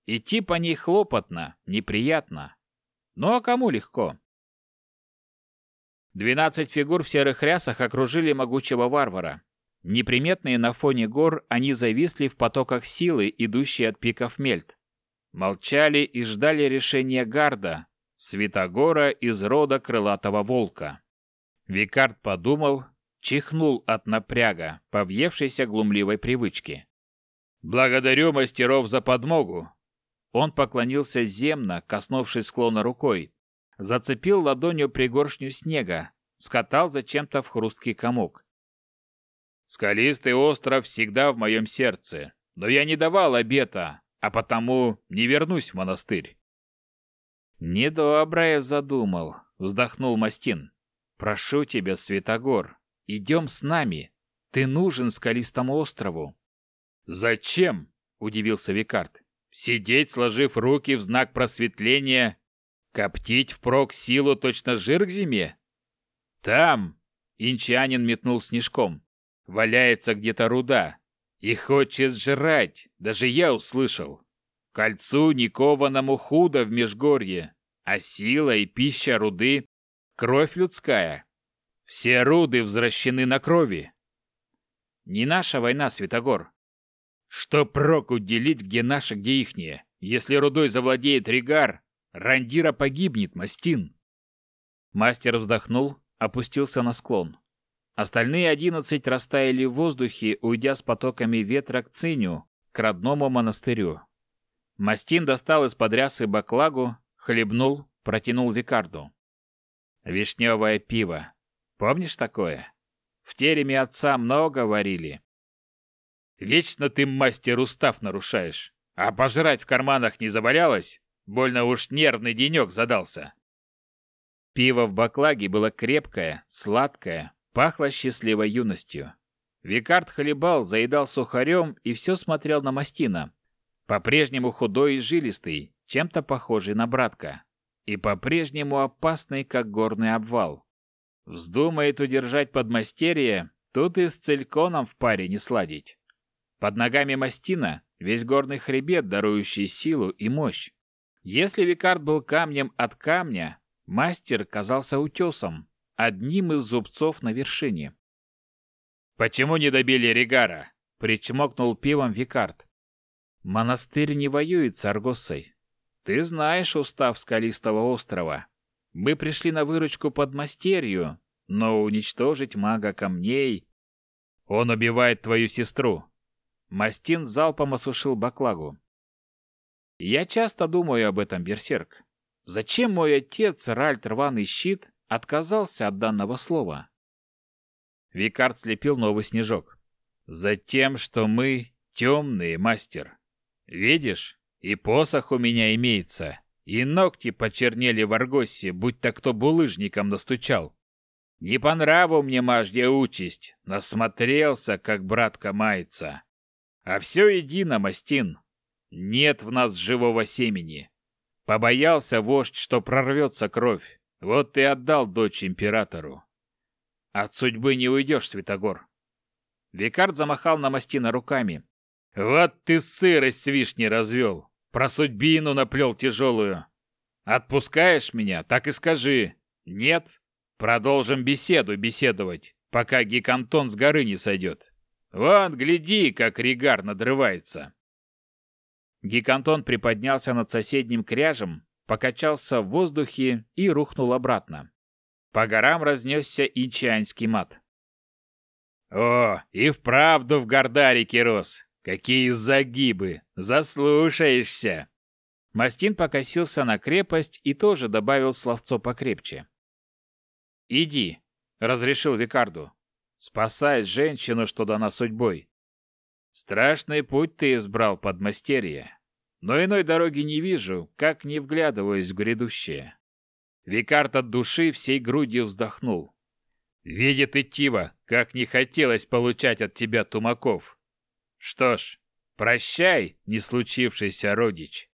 Идти по ней хлопотно, неприятно. Ну а кому легко? Двенадцать фигур в серых рясах окружили могучего варвара. Неприметные на фоне гор, они зависли в потоках силы, идущей от пиков Мельт. Молчали и ждали решения Гарда, Святогора из рода крылатого волка. Викард подумал, чихнул от напряга, повъевшейся глумливой привычки. «Благодарю мастеров за подмогу!» Он поклонился земно, коснувшись склона рукой, зацепил ладонью пригоршню снега, скатал зачем-то в хрусткий комок. «Скалистый остров всегда в моем сердце, но я не давал обета, а потому не вернусь в монастырь». «Недоброе задумал», — вздохнул Мастин. «Прошу тебя, Святогор, идем с нами. Ты нужен скалистому острову». «Зачем?» — удивился Викард. «Сидеть, сложив руки в знак просветления, коптить впрок силу точно жир к зиме? Там!» — инчанин метнул снежком. «Валяется где-то руда. И хочет жрать, даже я услышал. Кольцу никованному худо в межгорье, а сила и пища руды — кровь людская. Все руды возвращены на крови. Не наша война, Святогор. Что проку делить, где наше, где ихнее? Если рудой завладеет Ригар, Рандира погибнет, Мастин. Мастер вздохнул, опустился на склон. Остальные одиннадцать растаяли в воздухе, уйдя с потоками ветра к Циню, к родному монастырю. Мастин достал из-под рясы баклагу, хлебнул, протянул Викарду. Вишневое пиво. Помнишь такое? В тереме отца много варили. Вечно ты, мастер, устав нарушаешь. А пожрать в карманах не заболялось? Больно уж нервный денек задался. Пиво в баклаге было крепкое, сладкое, пахло счастливой юностью. Викард хлебал, заедал сухарем и все смотрел на Мастина. По-прежнему худой и жилистый, чем-то похожий на братка. И по-прежнему опасный, как горный обвал. Вздумает удержать подмастерье, тут и с цельконом в паре не сладить. Под ногами Мастина весь горный хребет, дарующий силу и мощь. Если Викард был камнем от камня, мастер казался утесом, одним из зубцов на вершине. «Почему не добили Ригара?» — причмокнул пивом Викард. «Монастырь не воюет с Аргоссой. Ты знаешь устав Скалистого острова. Мы пришли на выручку под мастерью, но уничтожить мага камней... Он убивает твою сестру. Мастин залпом осушил баклагу. Я часто думаю об этом, берсерк. Зачем мой отец, Ральт Рваный Щит, отказался от данного слова? Викард слепил новый снежок. Затем, что мы темные, мастер. Видишь, и посох у меня имеется, и ногти почернели в аргосе, будь то кто булыжником настучал. Не по нраву мне мажья участь, насмотрелся, как братка мается. А все едино, Мастин. Нет в нас живого семени. Побоялся вождь, что прорвется кровь. Вот и отдал дочь императору. От судьбы не уйдешь, Святогор. Викард замахал на Мастина руками. Вот ты сырость с вишней развел. Про судьбину наплел тяжелую. Отпускаешь меня, так и скажи. Нет? Продолжим беседу беседовать, пока Гикантон с горы не сойдет. Вон, гляди, как Ригар надрывается. Гикантон приподнялся над соседним кряжем, покачался в воздухе и рухнул обратно. По горам разнесся инчанский мат. «О, и вправду в Гордарике рос! Какие загибы! Заслушаешься!» Мастин покосился на крепость и тоже добавил словцо покрепче. «Иди», — разрешил Викарду. «Спасай женщину, что дана судьбой. Страшный путь ты избрал, подмастерье, но иной дороги не вижу, как не вглядываясь в грядущее». Викард от души всей грудью вздохнул. «Видит Итива, как не хотелось получать от тебя тумаков. Что ж, прощай, не случившийся родич».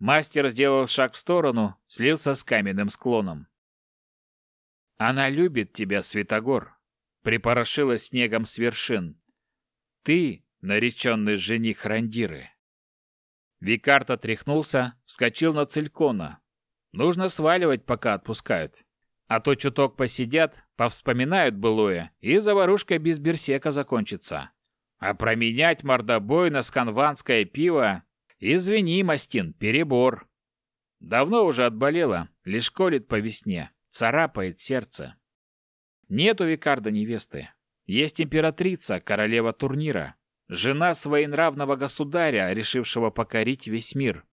Мастер сделал шаг в сторону, слился с каменным склоном. «Она любит тебя, Святогор», — припорошила снегом с вершин. «Ты — нареченный жених Рандиры». Викарт отряхнулся, вскочил на Целькона. Нужно сваливать, пока отпускают. А то чуток посидят, повспоминают былое, и заварушка без берсека закончится. А променять мордобой на сканванское пиво Извини, Мастин, перебор. Давно уже отболела, лишь колет по весне, царапает сердце. Нет у Викарда невесты. Есть императрица, королева турнира, жена своенравного государя, решившего покорить весь мир.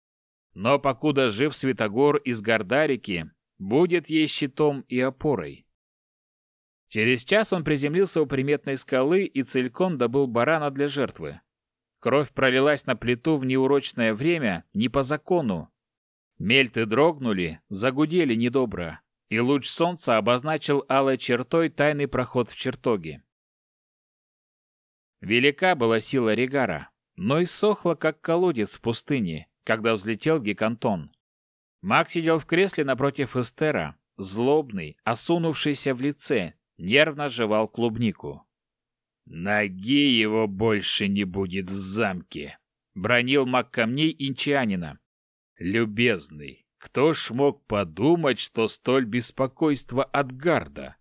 Но покуда жив Святогор из Гордарики, будет ей щитом и опорой. Через час он приземлился у приметной скалы и целиком добыл барана для жертвы. Кровь пролилась на плиту в неурочное время, не по закону. Мельты дрогнули, загудели недобро, и луч солнца обозначил алой чертой тайный проход в чертоги. Велика была сила Регара, но и сохла, как колодец в пустыне, когда взлетел Гекантон. Маг сидел в кресле напротив Эстера, злобный, осунувшийся в лице, нервно жевал клубнику. «Ноги его больше не будет в замке», — бронил маг камней инчанина. «Любезный, кто ж мог подумать, что столь беспокойство от гарда?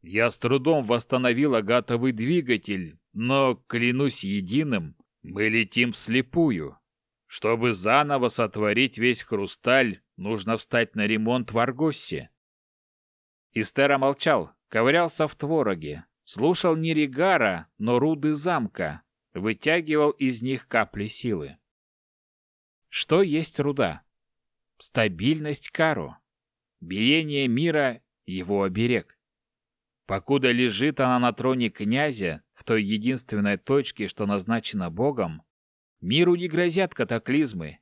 Я с трудом восстановил агатовый двигатель, но, клянусь единым, мы летим вслепую. Чтобы заново сотворить весь хрусталь, нужно встать на ремонт в Аргоссе. Истера молчал, ковырялся в твороге, слушал не Ригара, но руды замка, вытягивал из них капли силы. Что есть руда? Стабильность Кару. Биение мира — его оберег. Покуда лежит она на троне князя, в той единственной точке, что назначена Богом, миру не грозят катаклизмы,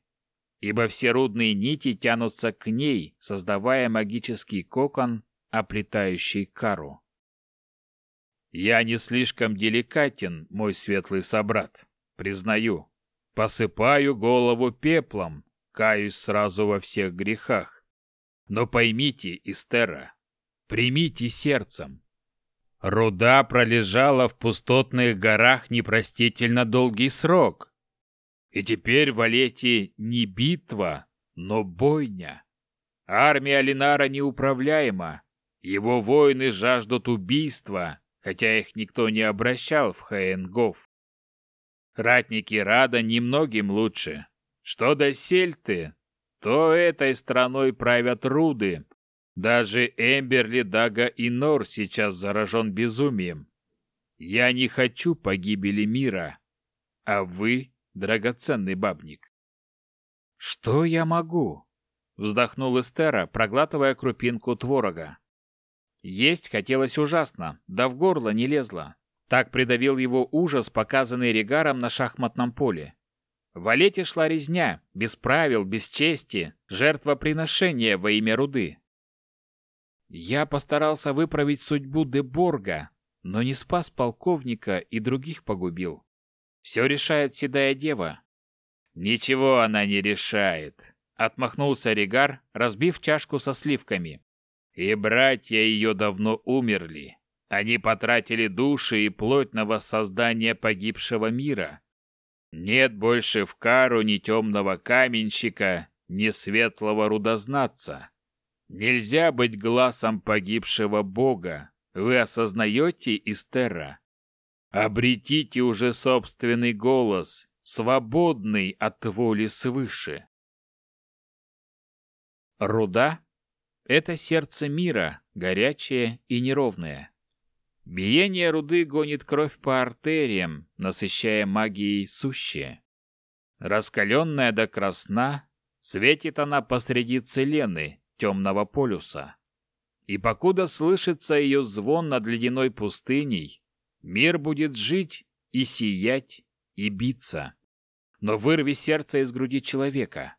ибо все рудные нити тянутся к ней, создавая магический кокон, оплетающий кару. Я не слишком деликатен, мой светлый собрат, признаю. Посыпаю голову пеплом, каюсь сразу во всех грехах. Но поймите, Истера, примите сердцем, Руда пролежала в пустотных горах непростительно долгий срок. И теперь в Алете не битва, но бойня. Армия Алинара неуправляема. Его воины жаждут убийства, хотя их никто не обращал в Хаенгов. Ратники Рада немногим лучше. Что до Сельты, то этой страной правят Руды, даже Эмберли, Дага и Нор сейчас заражен безумием. Я не хочу погибели мира, а вы — драгоценный бабник. «Что я могу?» — вздохнул Эстера, проглатывая крупинку творога. Есть хотелось ужасно, да в горло не лезло. Так придавил его ужас, показанный Регаром на шахматном поле. В Алете шла резня, без правил, без чести, жертвоприношение во имя руды. Я постарался выправить судьбу Деборга, но не спас полковника и других погубил. Все решает седая дева. Ничего она не решает, отмахнулся Ригар, разбив чашку со сливками. И братья ее давно умерли. Они потратили души и плоть на воссоздание погибшего мира. Нет больше в кару ни темного каменщика, ни светлого рудознатца. Нельзя быть глазом погибшего бога. Вы осознаете, Истера? Обретите уже собственный голос, свободный от воли свыше. Руда — это сердце мира, горячее и неровное. Биение руды гонит кровь по артериям, насыщая магией сущее. Раскаленная до красна, светит она посреди целены, темного полюса. И покуда слышится ее звон над ледяной пустыней, мир будет жить и сиять, и биться. Но вырви сердце из груди человека.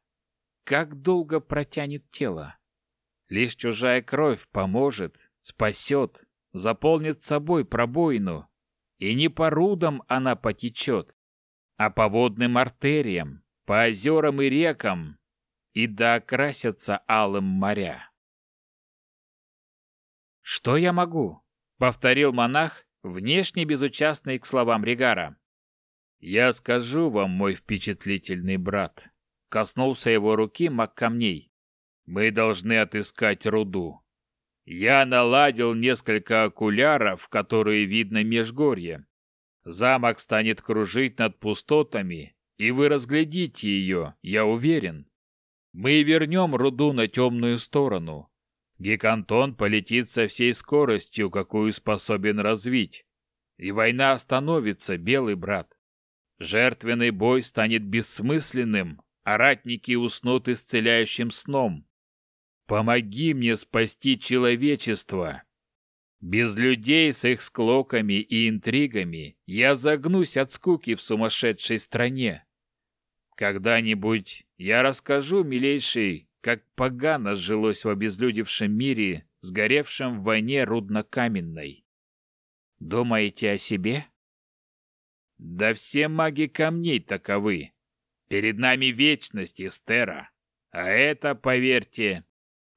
Как долго протянет тело? Лишь чужая кровь поможет, спасет, заполнит собой пробоину. И не по рудам она потечет, а по водным артериям, по озерам и рекам, и да окрасятся алым моря. «Что я могу?» — повторил монах, внешне безучастный к словам Ригара. «Я скажу вам, мой впечатлительный брат», — коснулся его руки маг камней. «Мы должны отыскать руду. Я наладил несколько окуляров, которые видно межгорье. Замок станет кружить над пустотами, и вы разглядите ее, я уверен. Мы вернем руду на темную сторону. Гекантон полетит со всей скоростью, какую способен развить. И война остановится, белый брат. Жертвенный бой станет бессмысленным, а ратники уснут исцеляющим сном. Помоги мне спасти человечество. Без людей с их склоками и интригами я загнусь от скуки в сумасшедшей стране. Когда-нибудь я расскажу, милейший, как погано жилось в обезлюдевшем мире, сгоревшем в войне руднокаменной. Думаете о себе? Да все маги камней таковы. Перед нами вечность, Эстера. А это, поверьте,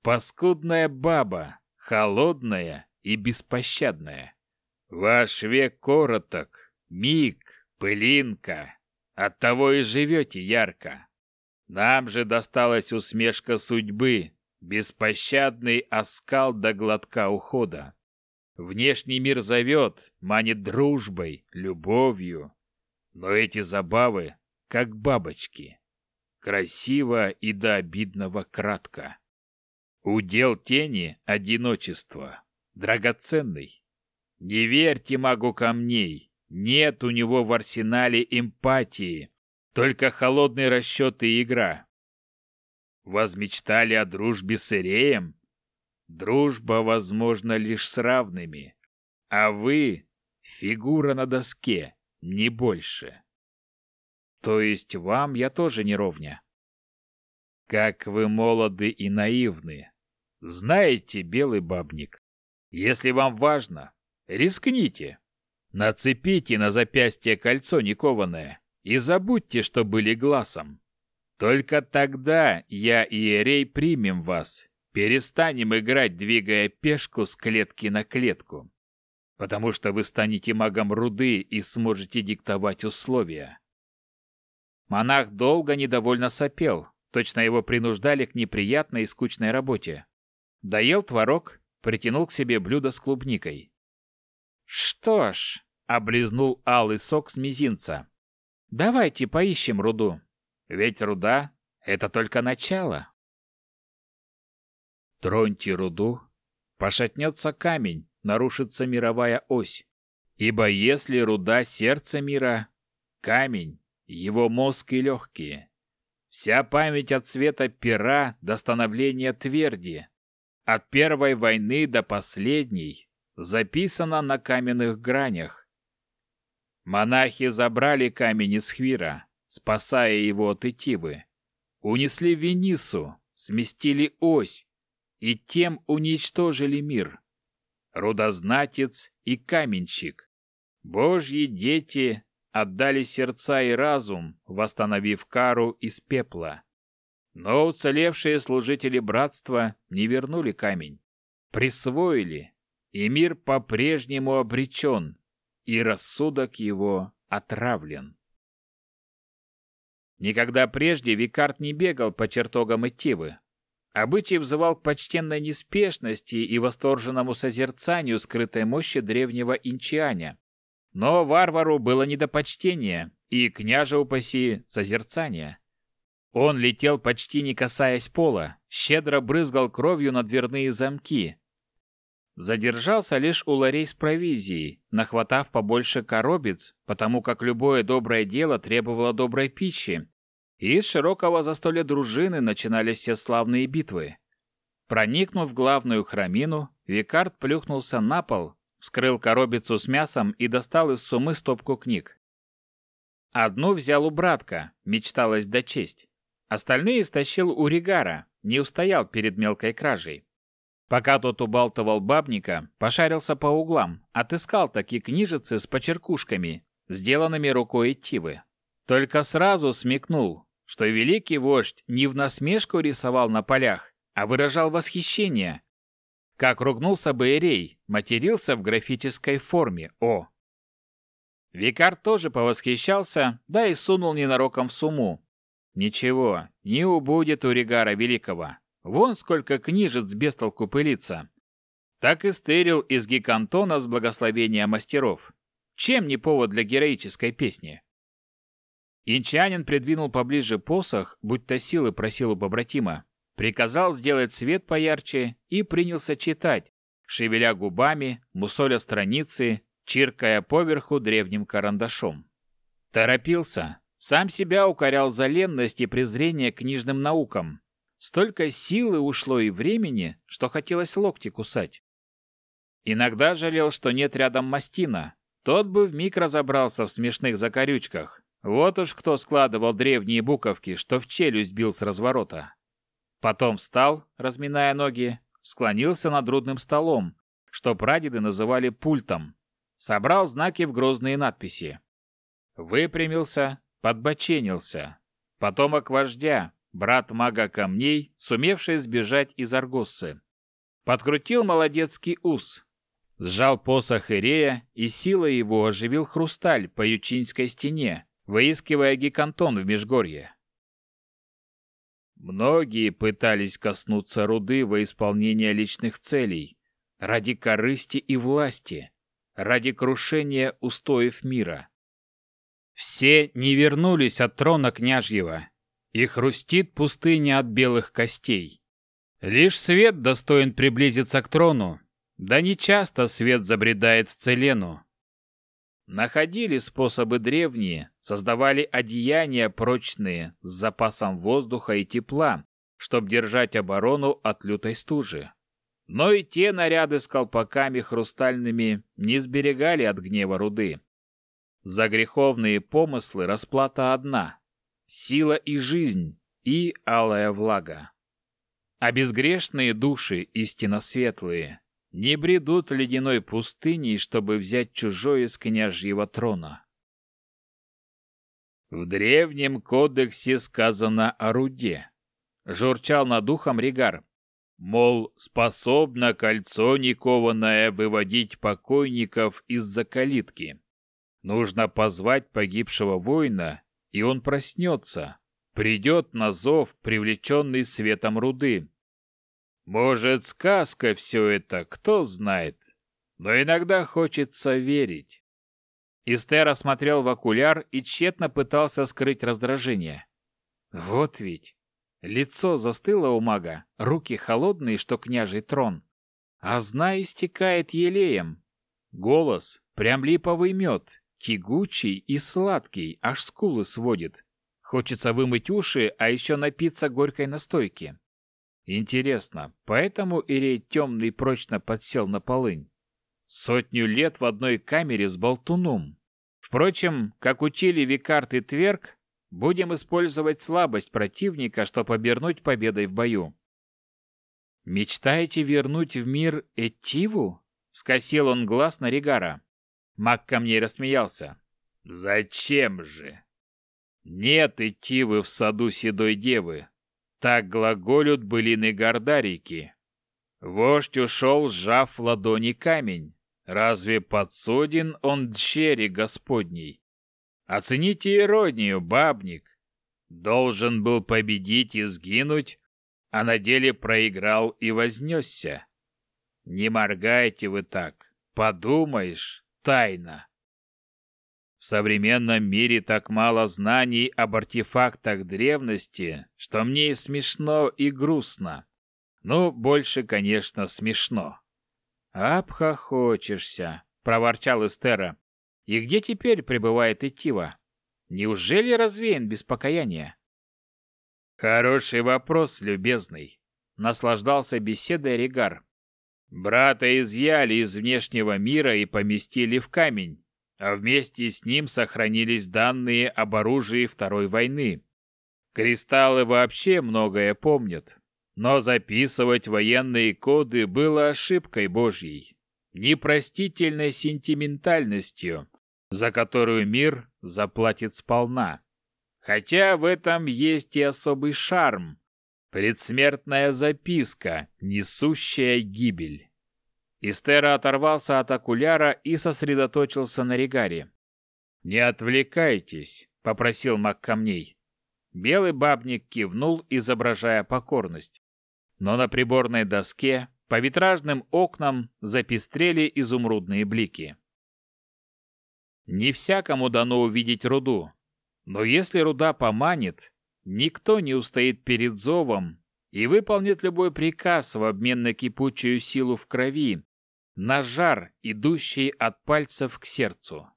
паскудная баба, холодная и беспощадная. Ваш век короток, миг, пылинка, Оттого и живете ярко. Нам же досталась усмешка судьбы, беспощадный оскал до глотка ухода. Внешний мир зовет, манит дружбой, любовью. Но эти забавы, как бабочки. Красиво и до обидного кратко. Удел тени — одиночество. Драгоценный. Не верьте магу камней. Нет у него в арсенале эмпатии. Только холодный расчет и игра. Возмечтали о дружбе с Иреем? Дружба возможна лишь с равными. А вы — фигура на доске, не больше. То есть вам я тоже не ровня? Как вы молоды и наивны. Знаете, белый бабник, если вам важно, рискните. Нацепите на запястье кольцо никованное и забудьте, что были глазом. Только тогда я и Эрей примем вас, перестанем играть, двигая пешку с клетки на клетку, потому что вы станете магом руды и сможете диктовать условия. Монах долго недовольно сопел, точно его принуждали к неприятной и скучной работе. Доел творог, притянул к себе блюдо с клубникой. «Что ж», — облизнул алый сок с мизинца, — «давайте поищем руду. Ведь руда — это только начало. Троньте руду, пошатнется камень, нарушится мировая ось. Ибо если руда — сердце мира, камень — его мозг и легкие. Вся память от цвета пера до становления тверди, от первой войны до последней, записана на каменных гранях. Монахи забрали камень из Хвира, спасая его от Итивы. Унесли Венису, сместили ось и тем уничтожили мир. Рудознатец и каменщик, божьи дети отдали сердца и разум, восстановив кару из пепла. Но уцелевшие служители братства не вернули камень, присвоили, и мир по-прежнему обречен, и рассудок его отравлен. Никогда прежде Викард не бегал по чертогам Итивы. Обычай взывал к почтенной неспешности и восторженному созерцанию скрытой мощи древнего инчианя. Но варвару было не до почтения и, княже упаси, созерцания. Он летел почти не касаясь пола, щедро брызгал кровью на дверные замки. Задержался лишь у ларей с провизией, нахватав побольше коробец, потому как любое доброе дело требовало доброй пищи, из широкого застолья дружины начинались все славные битвы. Проникнув в главную храмину, Викард плюхнулся на пол, вскрыл коробицу с мясом и достал из сумы стопку книг. Одну взял у братка, мечталось дочесть. Остальные стащил у Ригара, не устоял перед мелкой кражей. Пока тот убалтывал бабника, пошарился по углам, отыскал такие книжицы с почеркушками, сделанными рукой Тивы. Только сразу смекнул, что великий вождь не в насмешку рисовал на полях, а выражал восхищение. Как ругнулся Баерей, матерился в графической форме «О». Викар тоже повосхищался, да и сунул ненароком в сумму. Ничего, не убудет у Ригара Великого. Вон сколько книжец без толку пылится. Так и стырил из гикантона с благословения мастеров. Чем не повод для героической песни? Инчанин придвинул поближе посох, будто силы просил у побратима, приказал сделать свет поярче и принялся читать, шевеля губами, мусоля страницы, чиркая поверху древним карандашом. Торопился, сам себя укорял за ленность и презрение к книжным наукам. Столько силы ушло и времени, что хотелось локти кусать. Иногда жалел, что нет рядом Мастина. Тот бы вмиг разобрался в смешных закорючках, вот уж кто складывал древние буковки, что в челюсть бил с разворота. Потом встал, разминая ноги, склонился над рудным столом, что прадеды называли пультом. Собрал знаки в грозные надписи. Выпрямился, подбоченился. Потомок вождя, брат мага камней, сумевший сбежать из Аргоссы. Подкрутил молодецкий ус. Сжал посох Ирея, и силой его оживил хрусталь по ючинской стене, выискивая гикантон в Межгорье. Многие пытались коснуться руды во исполнение личных целей, ради корысти и власти, ради крушения устоев мира. Все не вернулись от трона княжьего, и хрустит пустыня от белых костей. Лишь свет достоин приблизиться к трону, да нечасто свет забредает в целену. Находили способы древние, создавали одеяния прочные с запасом воздуха и тепла, чтобы держать оборону от лютой стужи. Но и те наряды с колпаками хрустальными не сберегали от гнева руды. За греховные помыслы расплата одна — сила и жизнь, и алая влага. А безгрешные души, истинно светлые, не бредут ледяной пустыней, чтобы взять чужое с княжьего трона. В древнем кодексе сказано о руде. Журчал над ухом Ригар. Мол, способно кольцо никованное выводить покойников из-за калитки. Нужно позвать погибшего воина, и он проснется, придет на зов, привлеченный светом руды, может, сказка все это, кто знает. Но иногда хочется верить. Истер осмотрел в окуляр и тщетно пытался скрыть раздражение. Вот ведь. Лицо застыло у мага, руки холодные, что княжий трон. А зна истекает елеем. Голос — прям липовый мед, тягучий и сладкий, аж скулы сводит. Хочется вымыть уши, а еще напиться горькой настойки. Интересно, поэтому Ирей Темный прочно подсел на полынь? Сотню лет в одной камере с болтуном. Впрочем, как учили Викарт и Тверк, будем использовать слабость противника, чтобы обернуть победой в бою. «Мечтаете вернуть в мир Этиву?» — скосил он глаз на Ригара. Маг ко мне рассмеялся. «Зачем же?» «Нет Этивы в саду седой девы, так глаголют былины Гордарики. Вождь ушел, сжав в ладони камень. Разве подсуден он дщери Господней? Оцените иронию, бабник. Должен был победить и сгинуть, а на деле проиграл и вознесся. Не моргайте вы так. Подумаешь, тайна. В современном мире так мало знаний об артефактах древности, что мне и смешно, и грустно. Ну, больше, конечно, смешно. «Обхохочешься», — проворчал Эстера. «И где теперь пребывает Итива? Неужели развеян без покаяния?» «Хороший вопрос, любезный», — наслаждался беседой Ригар. «Брата изъяли из внешнего мира и поместили в камень а вместе с ним сохранились данные об оружии Второй войны. Кристаллы вообще многое помнят, но записывать военные коды было ошибкой Божьей, непростительной сентиментальностью, за которую мир заплатит сполна. Хотя в этом есть и особый шарм, предсмертная записка, несущая гибель. Истера оторвался от окуляра и сосредоточился на Регаре. «Не отвлекайтесь», — попросил маг камней. Белый бабник кивнул, изображая покорность. Но на приборной доске по витражным окнам запестрели изумрудные блики. Не всякому дано увидеть руду, но если руда поманит, никто не устоит перед зовом и выполнит любой приказ в обмен на кипучую силу в крови, на жар, идущий от пальцев к сердцу.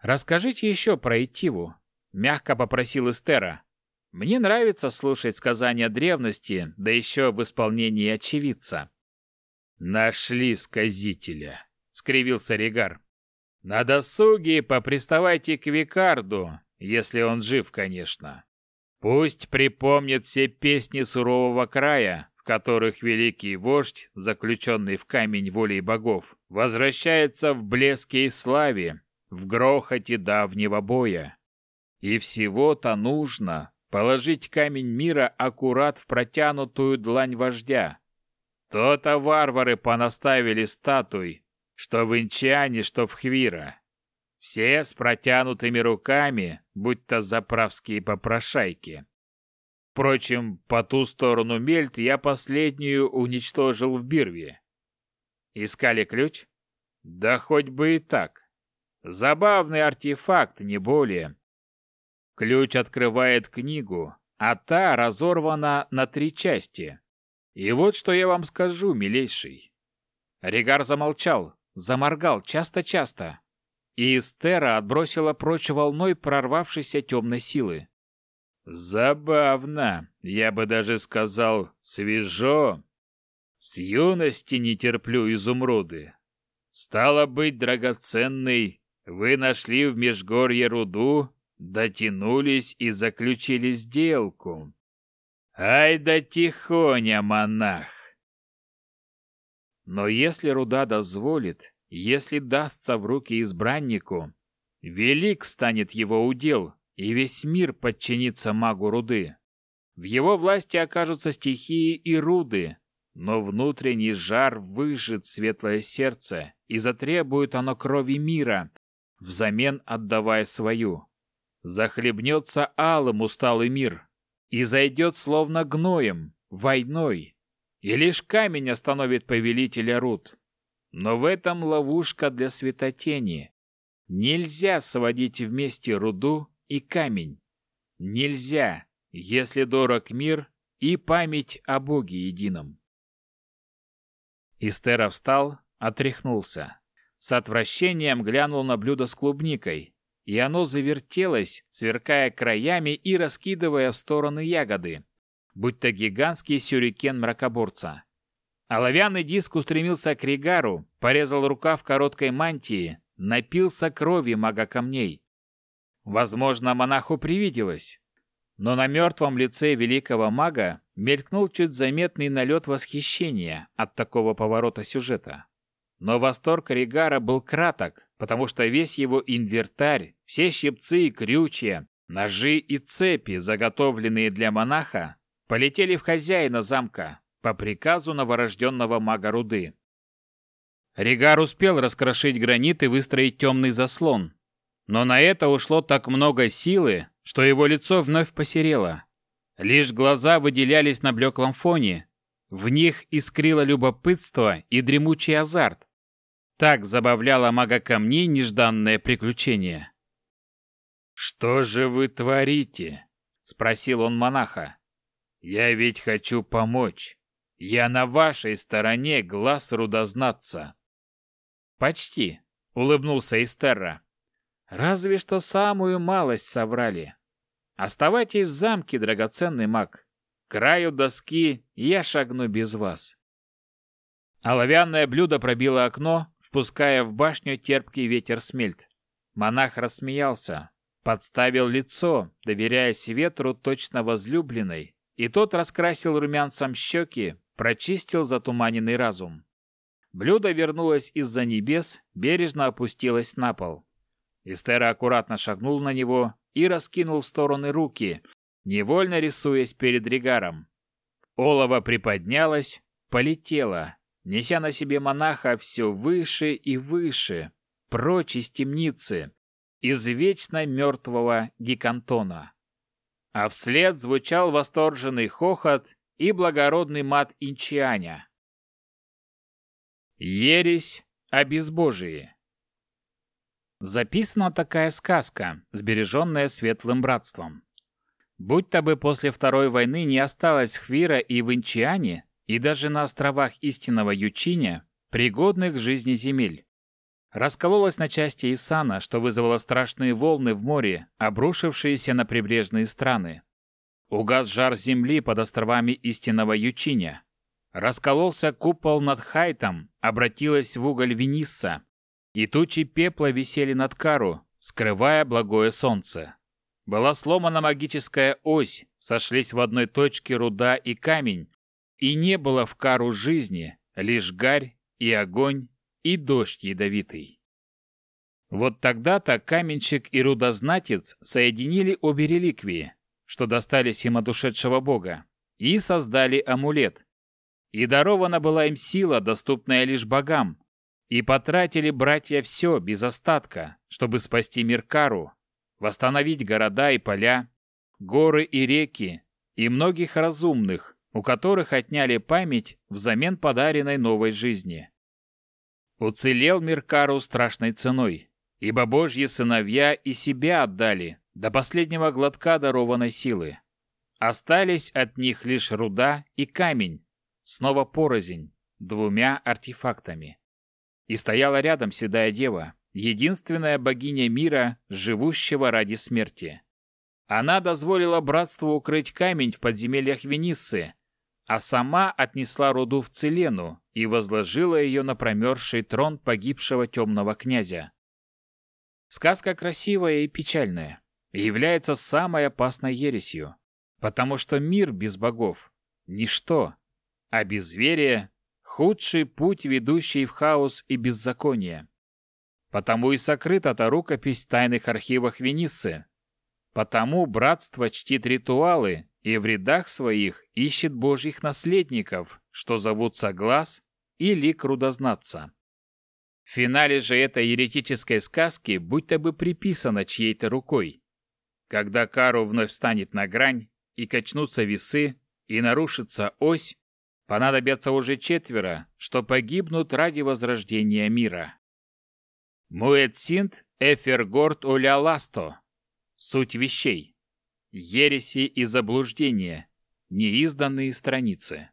«Расскажите еще про Итиву», — мягко попросил Эстера. «Мне нравится слушать сказания древности, да еще в исполнении очевидца». «Нашли сказителя», — скривился Ригар. «На досуге поприставайте к Викарду, если он жив, конечно. Пусть припомнит все песни сурового края, в которых великий вождь, заключенный в камень волей богов, возвращается в блеске и славе, в грохоте давнего боя. И всего-то нужно положить камень мира аккурат в протянутую длань вождя. То-то варвары понаставили статуй, что в Инчане, что в Хвира. Все с протянутыми руками, будь то заправские попрошайки. Впрочем, по ту сторону мельт я последнюю уничтожил в Бирве. Искали ключ? Да хоть бы и так. Забавный артефакт, не более. Ключ открывает книгу, а та разорвана на три части. И вот что я вам скажу, милейший. Ригар замолчал, заморгал часто-часто, и Эстера отбросила прочь волной прорвавшейся темной силы. Забавно, я бы даже сказал, свежо. С юности не терплю изумруды. Стало быть, драгоценный, вы нашли в Межгорье руду, дотянулись и заключили сделку. Ай да тихоня, монах! Но если руда дозволит, если дастся в руки избраннику, велик станет его удел, и весь мир подчинится магу руды. В его власти окажутся стихии и руды, но внутренний жар выжжет светлое сердце и затребует оно крови мира, взамен отдавая свою. Захлебнется алым усталый мир и зайдет словно гноем, войной, и лишь камень остановит повелителя руд. Но в этом ловушка для светотени. Нельзя сводить вместе руду и камень. Нельзя, если дорог мир и память о Боге едином. Истера встал, отряхнулся. С отвращением глянул на блюдо с клубникой, и оно завертелось, сверкая краями и раскидывая в стороны ягоды, будь то гигантский сюрикен мракоборца. Оловянный диск устремился к Ригару, порезал рукав короткой мантии, напился крови мага камней. Возможно, монаху привиделось, но на мертвом лице великого мага мелькнул чуть заметный налет восхищения от такого поворота сюжета. Но восторг Ригара был краток, потому что весь его инвентарь, все щипцы и крючья, ножи и цепи, заготовленные для монаха, полетели в хозяина замка по приказу новорожденного мага Руды. Ригар успел раскрошить гранит и выстроить темный заслон, но на это ушло так много силы, что его лицо вновь посерело. Лишь глаза выделялись на блеклом фоне. В них искрило любопытство и дремучий азарт. Так забавляло мага камней нежданное приключение. «Что же вы творите?» — спросил он монаха. «Я ведь хочу помочь. Я на вашей стороне, глаз рудознаться». «Почти», — улыбнулся Истерра. «Разве что самую малость собрали. Оставайтесь в замке, драгоценный маг. К краю доски я шагну без вас. Оловянное блюдо пробило окно, впуская в башню терпкий ветер смельт. Монах рассмеялся, подставил лицо, доверяясь ветру точно возлюбленной, и тот раскрасил румянцем щеки, прочистил затуманенный разум. Блюдо вернулось из-за небес, бережно опустилось на пол. Истера аккуратно шагнул на него, и раскинул в стороны руки, невольно рисуясь перед Ригаром. Олова приподнялась, полетела, неся на себе монаха все выше и выше, прочь из темницы, из вечно мертвого гикантона. А вслед звучал восторженный хохот и благородный мат инчианя. Ересь о безбожии. Записана такая сказка, сбереженная светлым братством. Будь-то бы после Второй войны не осталось Хвира и в и даже на островах истинного Ючиня, пригодных к жизни земель. Раскололась на части Исана, что вызвало страшные волны в море, обрушившиеся на прибрежные страны. Угас жар земли под островами истинного Ючиня. Раскололся купол над Хайтом, обратилась в уголь Венисса, и тучи пепла висели над Кару, скрывая благое солнце. Была сломана магическая ось, сошлись в одной точке руда и камень, и не было в Кару жизни, лишь гарь и огонь и дождь ядовитый. Вот тогда-то каменщик и рудознатец соединили обе реликвии, что достались им от ушедшего бога, и создали амулет. И дарована была им сила, доступная лишь богам, и потратили братья все без остатка, чтобы спасти Миркару, восстановить города и поля, горы и реки, и многих разумных, у которых отняли память взамен подаренной новой жизни. Уцелел Миркару страшной ценой, ибо божьи сыновья и себя отдали до последнего глотка дарованной силы. Остались от них лишь руда и камень, снова порознь, двумя артефактами. И стояла рядом седая дева, единственная богиня мира, живущего ради смерти. Она дозволила братству укрыть камень в подземельях Вениссы, а сама отнесла руду в Целену и возложила ее на промерзший трон погибшего темного князя. Сказка красивая и печальная, и является самой опасной ересью, потому что мир без богов – ничто, а безверие – худший путь, ведущий в хаос и беззаконие. Потому и сокрыта та рукопись в тайных архивах Вениссы. Потому братство чтит ритуалы и в рядах своих ищет божьих наследников, что зовутся Глаз и Лик Рудознатца. В финале же этой еретической сказки будто бы приписано чьей-то рукой. Когда Кару вновь встанет на грань, и качнутся весы, и нарушится ось, понадобятся уже четверо, что погибнут ради возрождения мира. Муэцинт Эфергорд Оляласто. Суть вещей. Ереси и заблуждения. Неизданные страницы.